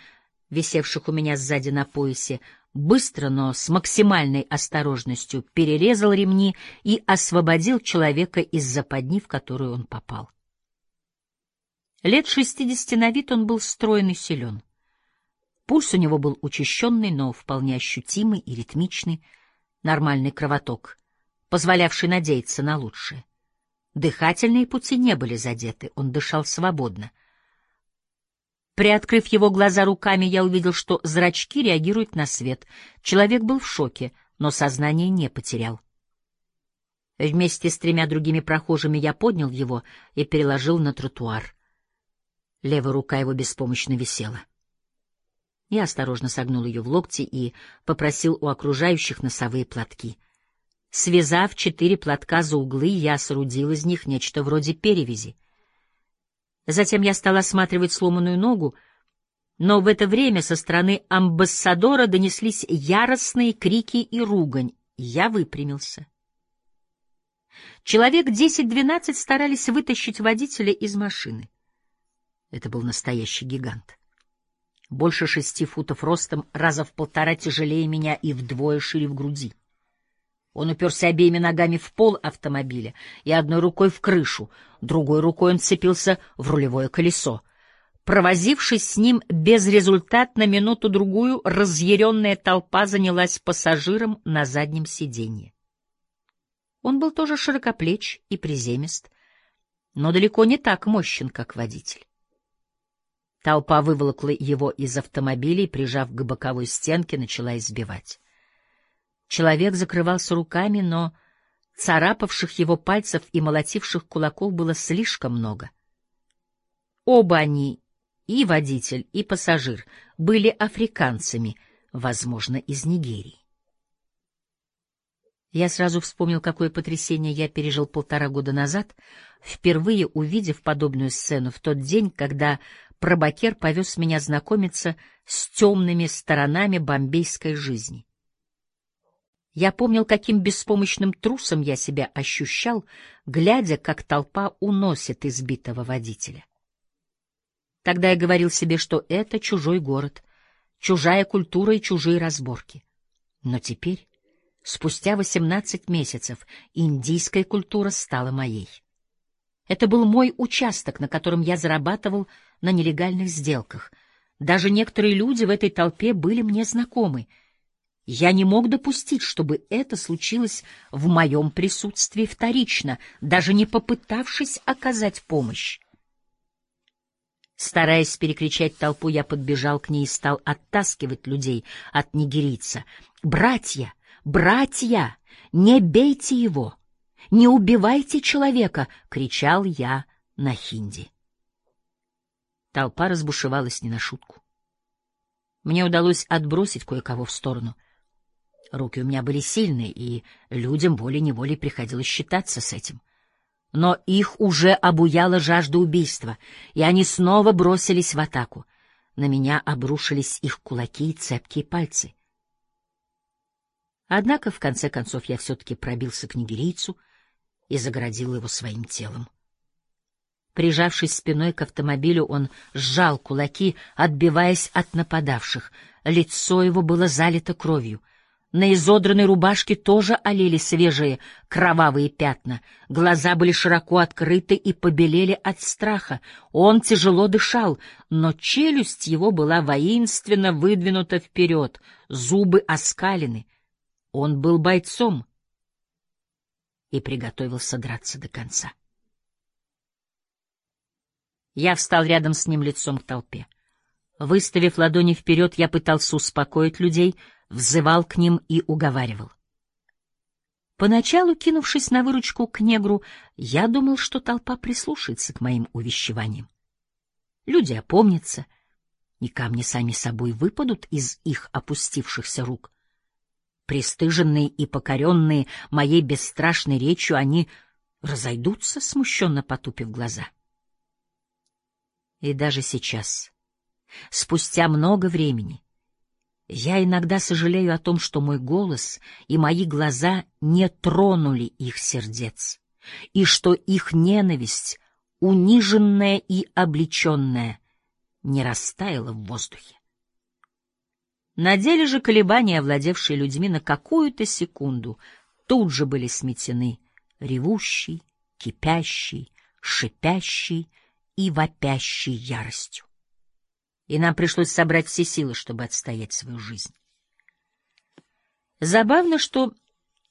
висевших у меня сзади на поясе, быстро, но с максимальной осторожностью перерезал ремни и освободил человека из западни, в которую он попал. Лет шестидесяти на вид он был стройный, силен. Пульс у него был учащенный, но вполне ощутимый и ритмичный, нормальный кровоток, позволявший надеяться на лучшее. Дыхательные пути не были задеты, он дышал свободно — Приоткрыв его глаза руками, я увидел, что зрачки реагируют на свет. Человек был в шоке, но сознание не потерял. Вместе с тремя другими прохожими я поднял его и переложил на тротуар. Левая рука его беспомощно висела. Я осторожно согнул ее в локти и попросил у окружающих носовые платки. Связав четыре платка за углы, я соорудил из них нечто вроде перевязи. Затем я стал осматривать сломанную ногу, но в это время со стороны амбассадора донеслись яростные крики и ругань. Я выпрямился. Человек десять-двенадцать старались вытащить водителя из машины. Это был настоящий гигант. Больше шести футов ростом, раза в полтора тяжелее меня и вдвое шире в груди. Он уперся обеими ногами в пол автомобиля и одной рукой в крышу, другой рукой он цепился в рулевое колесо. Провозившись с ним безрезультатно минуту-другую, разъяренная толпа занялась пассажиром на заднем сиденье. Он был тоже широкоплеч и приземист. но далеко не так мощен, как водитель. Толпа выволокла его из автомобиля и, прижав к боковой стенке, начала избивать. Человек закрывался руками, но царапавших его пальцев и молотивших кулаков было слишком много. Оба они, и водитель, и пассажир, были африканцами, возможно, из Нигерии. Я сразу вспомнил, какое потрясение я пережил полтора года назад, впервые увидев подобную сцену в тот день, когда пробакер повез меня знакомиться с темными сторонами бомбейской жизни. Я помнил, каким беспомощным трусом я себя ощущал, глядя, как толпа уносит избитого водителя. Тогда я говорил себе, что это чужой город, чужая культура и чужие разборки. Но теперь Спустя 18 месяцев индийская культура стала моей. Это был мой участок, на котором я зарабатывал на нелегальных сделках. Даже некоторые люди в этой толпе были мне знакомы. Я не мог допустить, чтобы это случилось в моем присутствии вторично, даже не попытавшись оказать помощь. Стараясь перекричать толпу, я подбежал к ней и стал оттаскивать людей от нигерийца. «Братья!» «Братья, не бейте его! Не убивайте человека!» — кричал я на хинди. Толпа разбушевалась не на шутку. Мне удалось отбросить кое-кого в сторону. Руки у меня были сильные, и людям волей-неволей приходилось считаться с этим. Но их уже обуяла жажда убийства, и они снова бросились в атаку. На меня обрушились их кулаки и цепкие пальцы. Однако, в конце концов, я все-таки пробился к нигерийцу и загородил его своим телом. Прижавшись спиной к автомобилю, он сжал кулаки, отбиваясь от нападавших. Лицо его было залито кровью. На изодранной рубашке тоже олели свежие кровавые пятна. Глаза были широко открыты и побелели от страха. Он тяжело дышал, но челюсть его была воинственно выдвинута вперед, зубы оскалены — он был бойцом и приготовился драться до конца. Я встал рядом с ним лицом к толпе. Выставив ладони вперед, я пытался успокоить людей, взывал к ним и уговаривал. Поначалу, кинувшись на выручку к негру, я думал, что толпа прислушается к моим увещеваниям. Люди опомнятся, и камни сами собой выпадут из их опустившихся рук — Пристыженные и покоренные моей бесстрашной речью, они разойдутся, смущенно потупив глаза. И даже сейчас, спустя много времени, я иногда сожалею о том, что мой голос и мои глаза не тронули их сердец, и что их ненависть, униженная и облеченная, не растаяла в воздухе. На деле же колебания, овладевшие людьми на какую-то секунду, тут же были сметены ревущей, кипящей, шипящей и вопящей яростью. И нам пришлось собрать все силы, чтобы отстоять свою жизнь. Забавно, что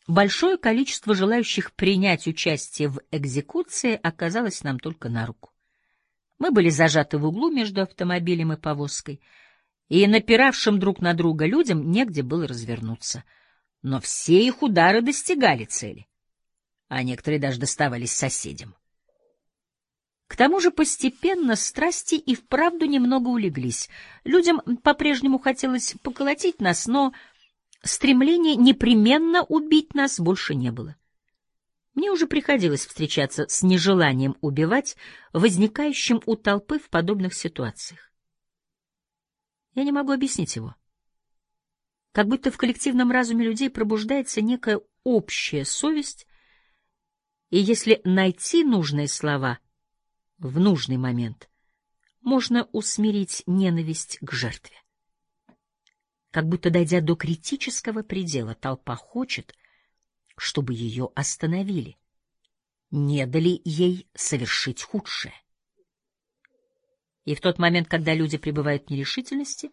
большое количество желающих принять участие в экзекуции оказалось нам только на руку. Мы были зажаты в углу между автомобилем и повозкой — и напиравшим друг на друга людям негде было развернуться. Но все их удары достигали цели, а некоторые даже доставались соседям. К тому же постепенно страсти и вправду немного улеглись. Людям по-прежнему хотелось поколотить нас, но стремления непременно убить нас больше не было. Мне уже приходилось встречаться с нежеланием убивать, возникающим у толпы в подобных ситуациях. Я не могу объяснить его. Как будто в коллективном разуме людей пробуждается некая общая совесть, и если найти нужные слова в нужный момент, можно усмирить ненависть к жертве. Как будто, дойдя до критического предела, толпа хочет, чтобы ее остановили, не дали ей совершить худшее. И в тот момент, когда люди пребывают в нерешительности,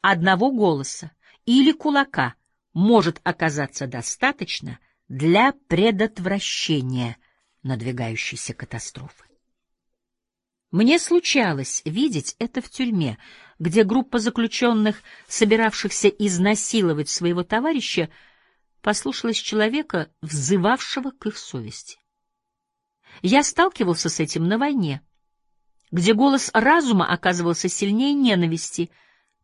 одного голоса или кулака может оказаться достаточно для предотвращения надвигающейся катастрофы. Мне случалось видеть это в тюрьме, где группа заключенных, собиравшихся изнасиловать своего товарища, послушалась человека, взывавшего к их совести. Я сталкивался с этим на войне, где голос разума оказывался сильнее ненависти,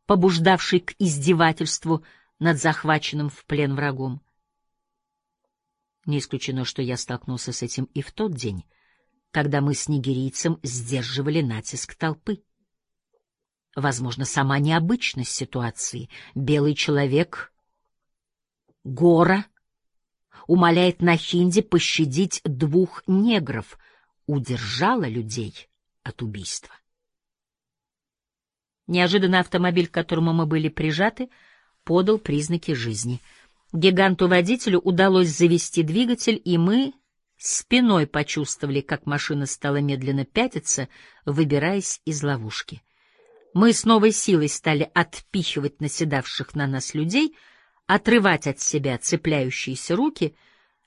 побуждавшей к издевательству над захваченным в плен врагом. Не исключено, что я столкнулся с этим и в тот день, когда мы с нигерийцем сдерживали натиск толпы. Возможно, сама необычность ситуации. Белый человек, гора, умоляет на хинди пощадить двух негров, удержала людей от убийства. Неожиданно автомобиль, к которому мы были прижаты, подал признаки жизни. Гиганту-водителю удалось завести двигатель, и мы спиной почувствовали, как машина стала медленно пятиться, выбираясь из ловушки. Мы с новой силой стали отпихивать наседавших на нас людей, отрывать от себя цепляющиеся руки.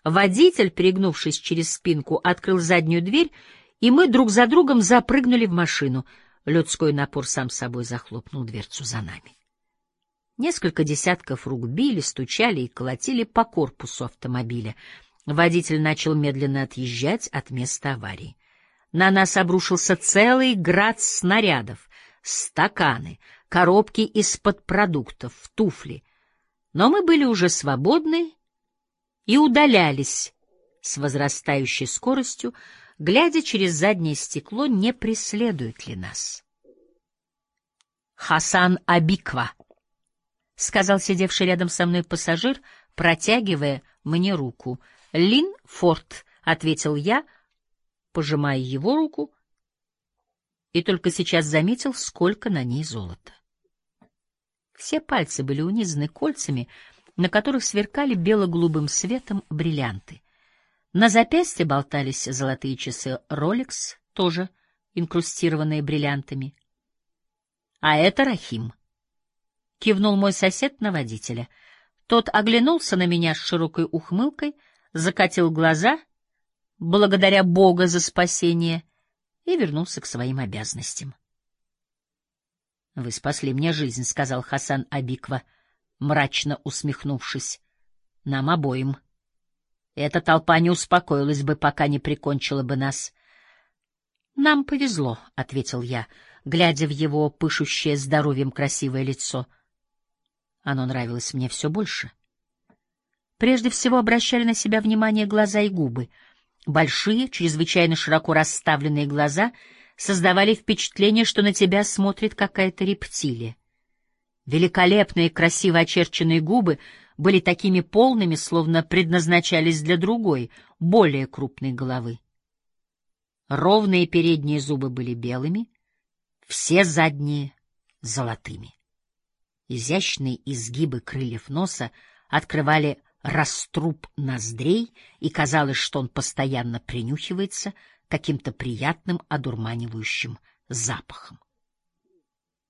Водитель, перегнувшись через спинку, открыл заднюю дверь, и мы друг за другом запрыгнули в машину. Людской напор сам собой захлопнул дверцу за нами. Несколько десятков рук били, стучали и колотили по корпусу автомобиля — Водитель начал медленно отъезжать от места аварии. На нас обрушился целый град снарядов, стаканы, коробки из-под продуктов, туфли. Но мы были уже свободны и удалялись с возрастающей скоростью, глядя через заднее стекло, не преследует ли нас. «Хасан Абиква», — сказал сидевший рядом со мной пассажир, протягивая мне руку — Лин Форд, — ответил я, пожимая его руку, и только сейчас заметил, сколько на ней золота. Все пальцы были унизаны кольцами, на которых сверкали бело-голубым светом бриллианты. На запястье болтались золотые часы Rolex, тоже инкрустированные бриллиантами. — А это Рахим, — кивнул мой сосед на водителя. Тот оглянулся на меня с широкой ухмылкой — закатил глаза, благодаря Бога за спасение, и вернулся к своим обязанностям. — Вы спасли мне жизнь, — сказал Хасан Абиква, мрачно усмехнувшись. — Нам обоим. Эта толпа не успокоилась бы, пока не прикончила бы нас. — Нам повезло, — ответил я, глядя в его пышущее здоровьем красивое лицо. Оно нравилось мне все больше. — Прежде всего обращали на себя внимание глаза и губы. Большие, чрезвычайно широко расставленные глаза создавали впечатление, что на тебя смотрит какая-то рептилия. Великолепные, красиво очерченные губы были такими полными, словно предназначались для другой, более крупной головы. Ровные передние зубы были белыми, все задние — золотыми. Изящные изгибы крыльев носа открывали раструб ноздрей, и казалось, что он постоянно принюхивается каким-то приятным одурманивающим запахом.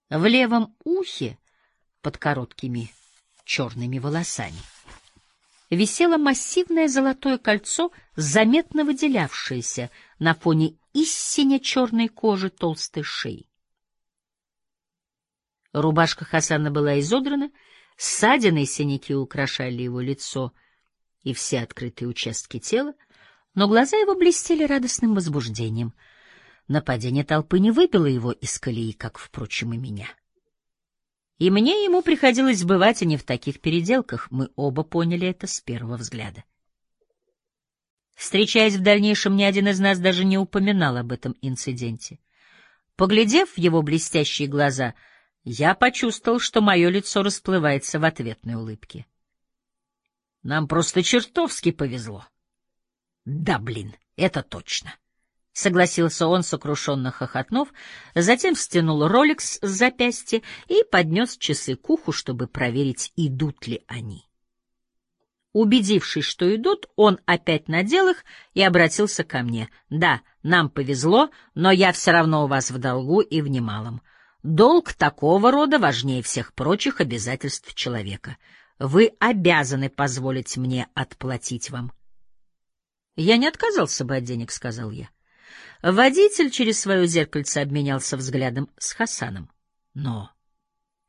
В левом ухе, под короткими черными волосами, висело массивное золотое кольцо, заметно выделявшееся на фоне истине черной кожи толстой шеи. Рубашка Хасана была изодрана, Ссадины и синяки украшали его лицо и все открытые участки тела, но глаза его блестели радостным возбуждением. Нападение толпы не выбило его из колеи, как, впрочем, и меня. И мне ему приходилось бывать, а не в таких переделках, мы оба поняли это с первого взгляда. Встречаясь в дальнейшем, ни один из нас даже не упоминал об этом инциденте. Поглядев в его блестящие глаза — я почувствовал, что мое лицо расплывается в ответной улыбке. Нам просто чертовски повезло. Да, блин, это точно. — согласился он, сокрушенно хохотнув, затем стянул роликс с запястья и поднес часы к уху, чтобы проверить, идут ли они. Убедившись, что идут, он опять надел их и обратился ко мне. «Да, нам повезло, но я все равно у вас в долгу и в немалом. Долг такого рода важнее всех прочих обязательств человека. Вы обязаны позволить мне отплатить вам. Я не отказался бы от денег, сказал я. Водитель через свое зеркальце обменялся взглядом с Хасаном. Но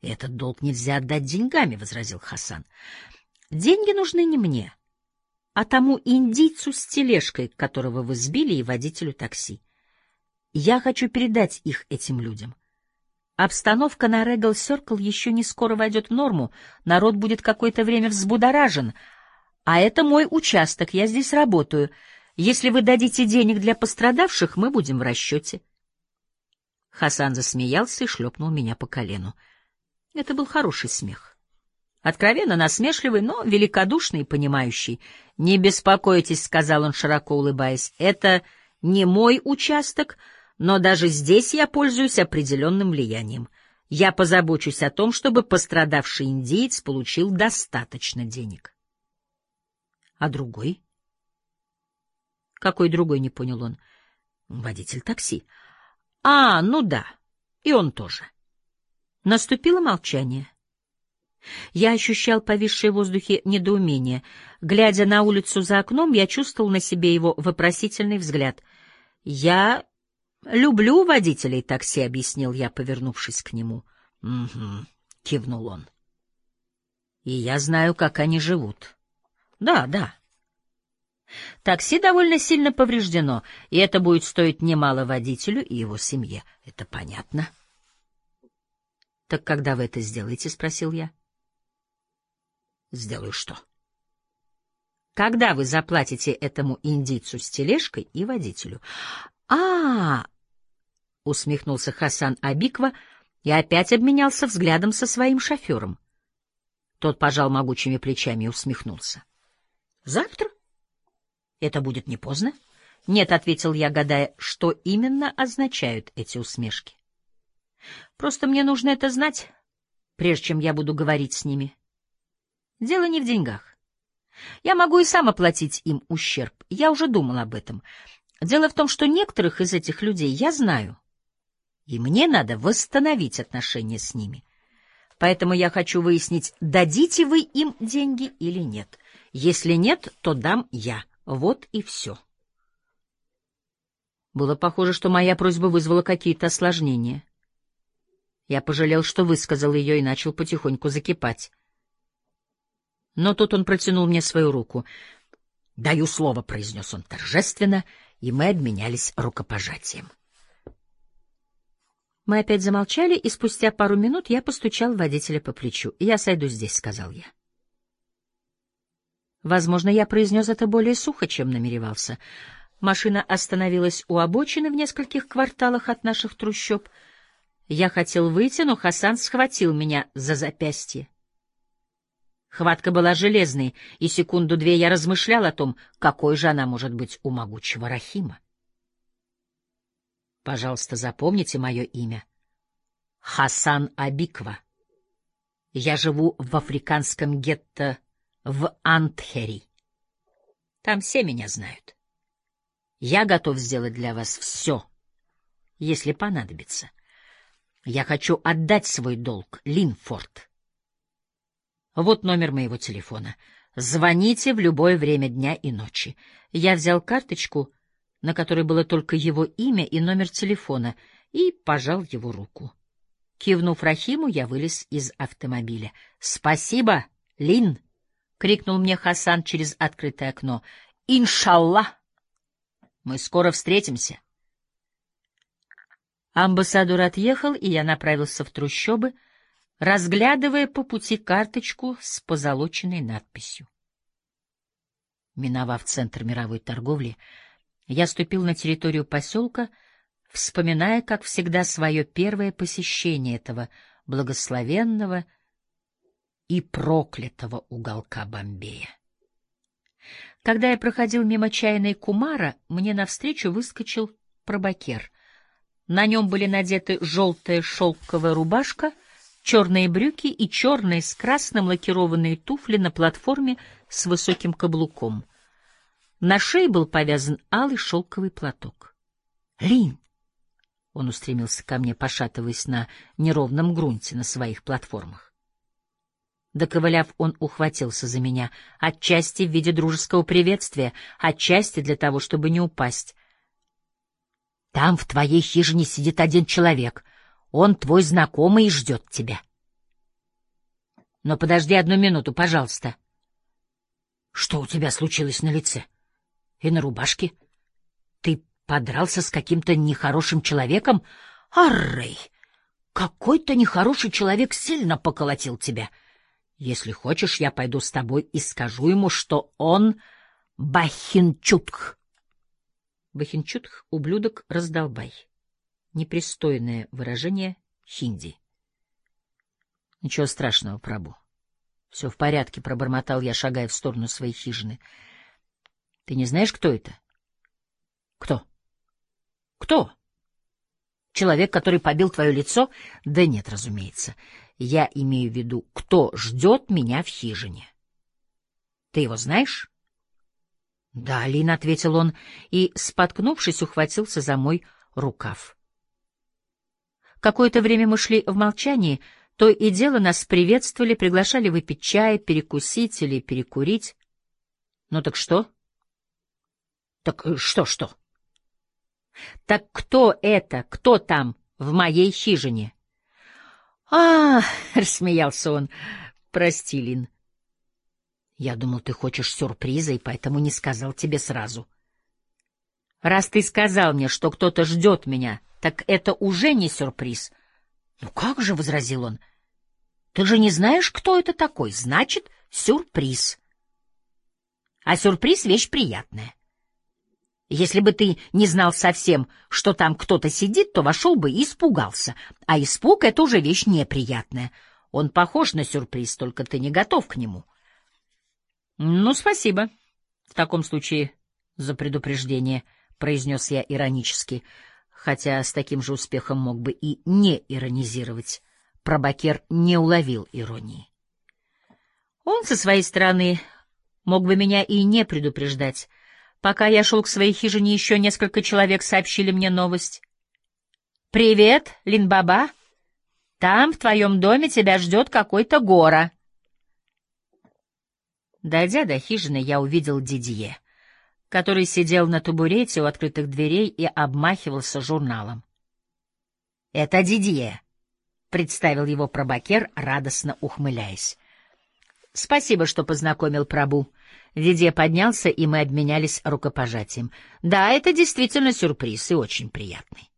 этот долг нельзя отдать деньгами, возразил Хасан. Деньги нужны не мне, а тому индийцу с тележкой, которого вы сбили, и водителю такси. Я хочу передать их этим людям. Обстановка на Регал Сёркл еще не скоро войдет в норму, народ будет какое-то время взбудоражен, а это мой участок, я здесь работаю. Если вы дадите денег для пострадавших, мы будем в расчете. Хасан засмеялся и шлепнул меня по колену. Это был хороший смех. Откровенно насмешливый, но великодушный и понимающий. «Не беспокойтесь», — сказал он, широко улыбаясь, — «это не мой участок, но даже здесь я пользуюсь определенным влиянием. Я позабочусь о том, чтобы пострадавший индиец получил достаточно денег». «А другой?» «Какой другой?» — не понял он. «Водитель такси». «А, ну да, и он тоже». Наступило молчание. Я ощущал повисшее в воздухе недоумение. Глядя на улицу за окном, я чувствовал на себе его вопросительный взгляд. «Я люблю водителей такси», — объяснил я, повернувшись к нему. «Угу», — кивнул он. «И я знаю, как они живут». «Да, да». Такси довольно сильно повреждено, и это будет стоить немало водителю и его семье. Это понятно. — Так когда вы это сделаете? — спросил я. — Сделаю что? Когда вы заплатите этому индийцу с тележкой и водителю? А, усмехнулся Хасан Абиква и опять обменялся взглядом со своим шофером. Тот пожал могучими плечами и усмехнулся. Завтра? Это будет не поздно? Нет, ответил я, гадая, что именно означают эти усмешки. Просто мне нужно это знать, прежде чем я буду говорить с ними. Дело не в деньгах. Я могу и сам оплатить им ущерб. Я уже думал об этом. Дело в том, что некоторых из этих людей я знаю, и мне надо восстановить отношения с ними. Поэтому я хочу выяснить, дадите вы им деньги или нет. Если нет, то дам я. Вот и все. Было похоже, что моя просьба вызвала какие-то осложнения. Я пожалел, что высказал ее, и начал потихоньку закипать. Но тут он протянул мне свою руку. «Даю слово», — произнес он торжественно, и мы обменялись рукопожатием. Мы опять замолчали, и спустя пару минут я постучал водителя по плечу. «Я сойду здесь», — сказал я. Возможно, я произнес это более сухо, чем намеревался. Машина остановилась у обочины в нескольких кварталах от наших трущоб. Я хотел выйти, но Хасан схватил меня за запястье. Хватка была железной, и секунду-две я размышлял о том, какой же она может быть у могучего Рахима. Пожалуйста, запомните мое имя. Хасан Абиква. Я живу в африканском гетто в Антхери. Там все меня знают. Я готов сделать для вас все, если понадобится. Я хочу отдать свой долг, Линфорд. Вот номер моего телефона. Звоните в любое время дня и ночи. Я взял карточку, на которой было только его имя и номер телефона, и пожал его руку. Кивнув Рахиму, я вылез из автомобиля. «Спасибо, Лин!» — крикнул мне Хасан через открытое окно. «Иншаллах! Мы скоро встретимся!» Амбассадор отъехал, и я направился в трущобы — разглядывая по пути карточку с позолоченной надписью. Миновав центр мировой торговли, я ступил на территорию поселка, вспоминая, как всегда, свое первое посещение этого благословенного и проклятого уголка Бомбея. Когда я проходил мимо чайной Кумара, мне навстречу выскочил пробакер. На нем были надеты желтая шелковая рубашка — черные брюки и черные с красным лакированные туфли на платформе с высоким каблуком. На шее был повязан алый шелковый платок. «Лин!» Он устремился ко мне, пошатываясь на неровном грунте на своих платформах. Доковыляв, он ухватился за меня, отчасти в виде дружеского приветствия, отчасти для того, чтобы не упасть. «Там в твоей хижине сидит один человек. Он твой знакомый и ждет тебя». «Но подожди одну минуту, пожалуйста». «Что у тебя случилось на лице? И на рубашке? Ты подрался с каким-то нехорошим человеком? Аррей, какой-то нехороший человек сильно поколотил тебя». Если хочешь, я пойду с тобой и скажу ему, что он Бахинчутх. Бахинчутх — ублюдок, раздолбай. Непристойное выражение хинди. Ничего страшного, Прабу. Все в порядке, пробормотал я, шагая в сторону своей хижины. Ты не знаешь, кто это? Кто? Кто? Человек, который побил твое лицо? Да нет, разумеется. Я имею в виду, кто ждет меня в хижине. Ты его знаешь? — Да, Лин, — ответил он, и, споткнувшись, ухватился за мой рукав. Какое-то время мы шли в молчании, то и дело нас приветствовали, приглашали выпить чай, перекусить или перекурить. — Ну так что? — Так что-что? — Так кто это, кто там в моей хижине? — а, рассмеялся он. Прости, Лин. Я думал, ты хочешь сюрприза, и поэтому не сказал тебе сразу. Раз ты сказал мне, что кто-то ждет меня, так это уже не сюрприз. Ну как же, возразил он. Ты же не знаешь, кто это такой. Значит, сюрприз. А сюрприз вещь приятная. Если бы ты не знал совсем, что там кто-то сидит, то вошел бы и испугался. А испуг — это уже вещь неприятная. Он похож на сюрприз, только ты не готов к нему. — Ну, спасибо. В таком случае за предупреждение, — произнес я иронически, хотя с таким же успехом мог бы и не иронизировать. Пробакер не уловил иронии. Он со своей стороны мог бы меня и не предупреждать, — Пока я шел к своей хижине, еще несколько человек сообщили мне новость. «Привет, Линбаба! Там, в твоем доме, тебя ждет какой-то гора». Дойдя до хижины, я увидел Дидье, который сидел на табурете у открытых дверей и обмахивался журналом. — Это Дидье, — представил его пробакер, радостно ухмыляясь. — Спасибо, что познакомил Прабу. Дидье поднялся, и мы обменялись рукопожатием. Да, это действительно сюрприз и очень приятный.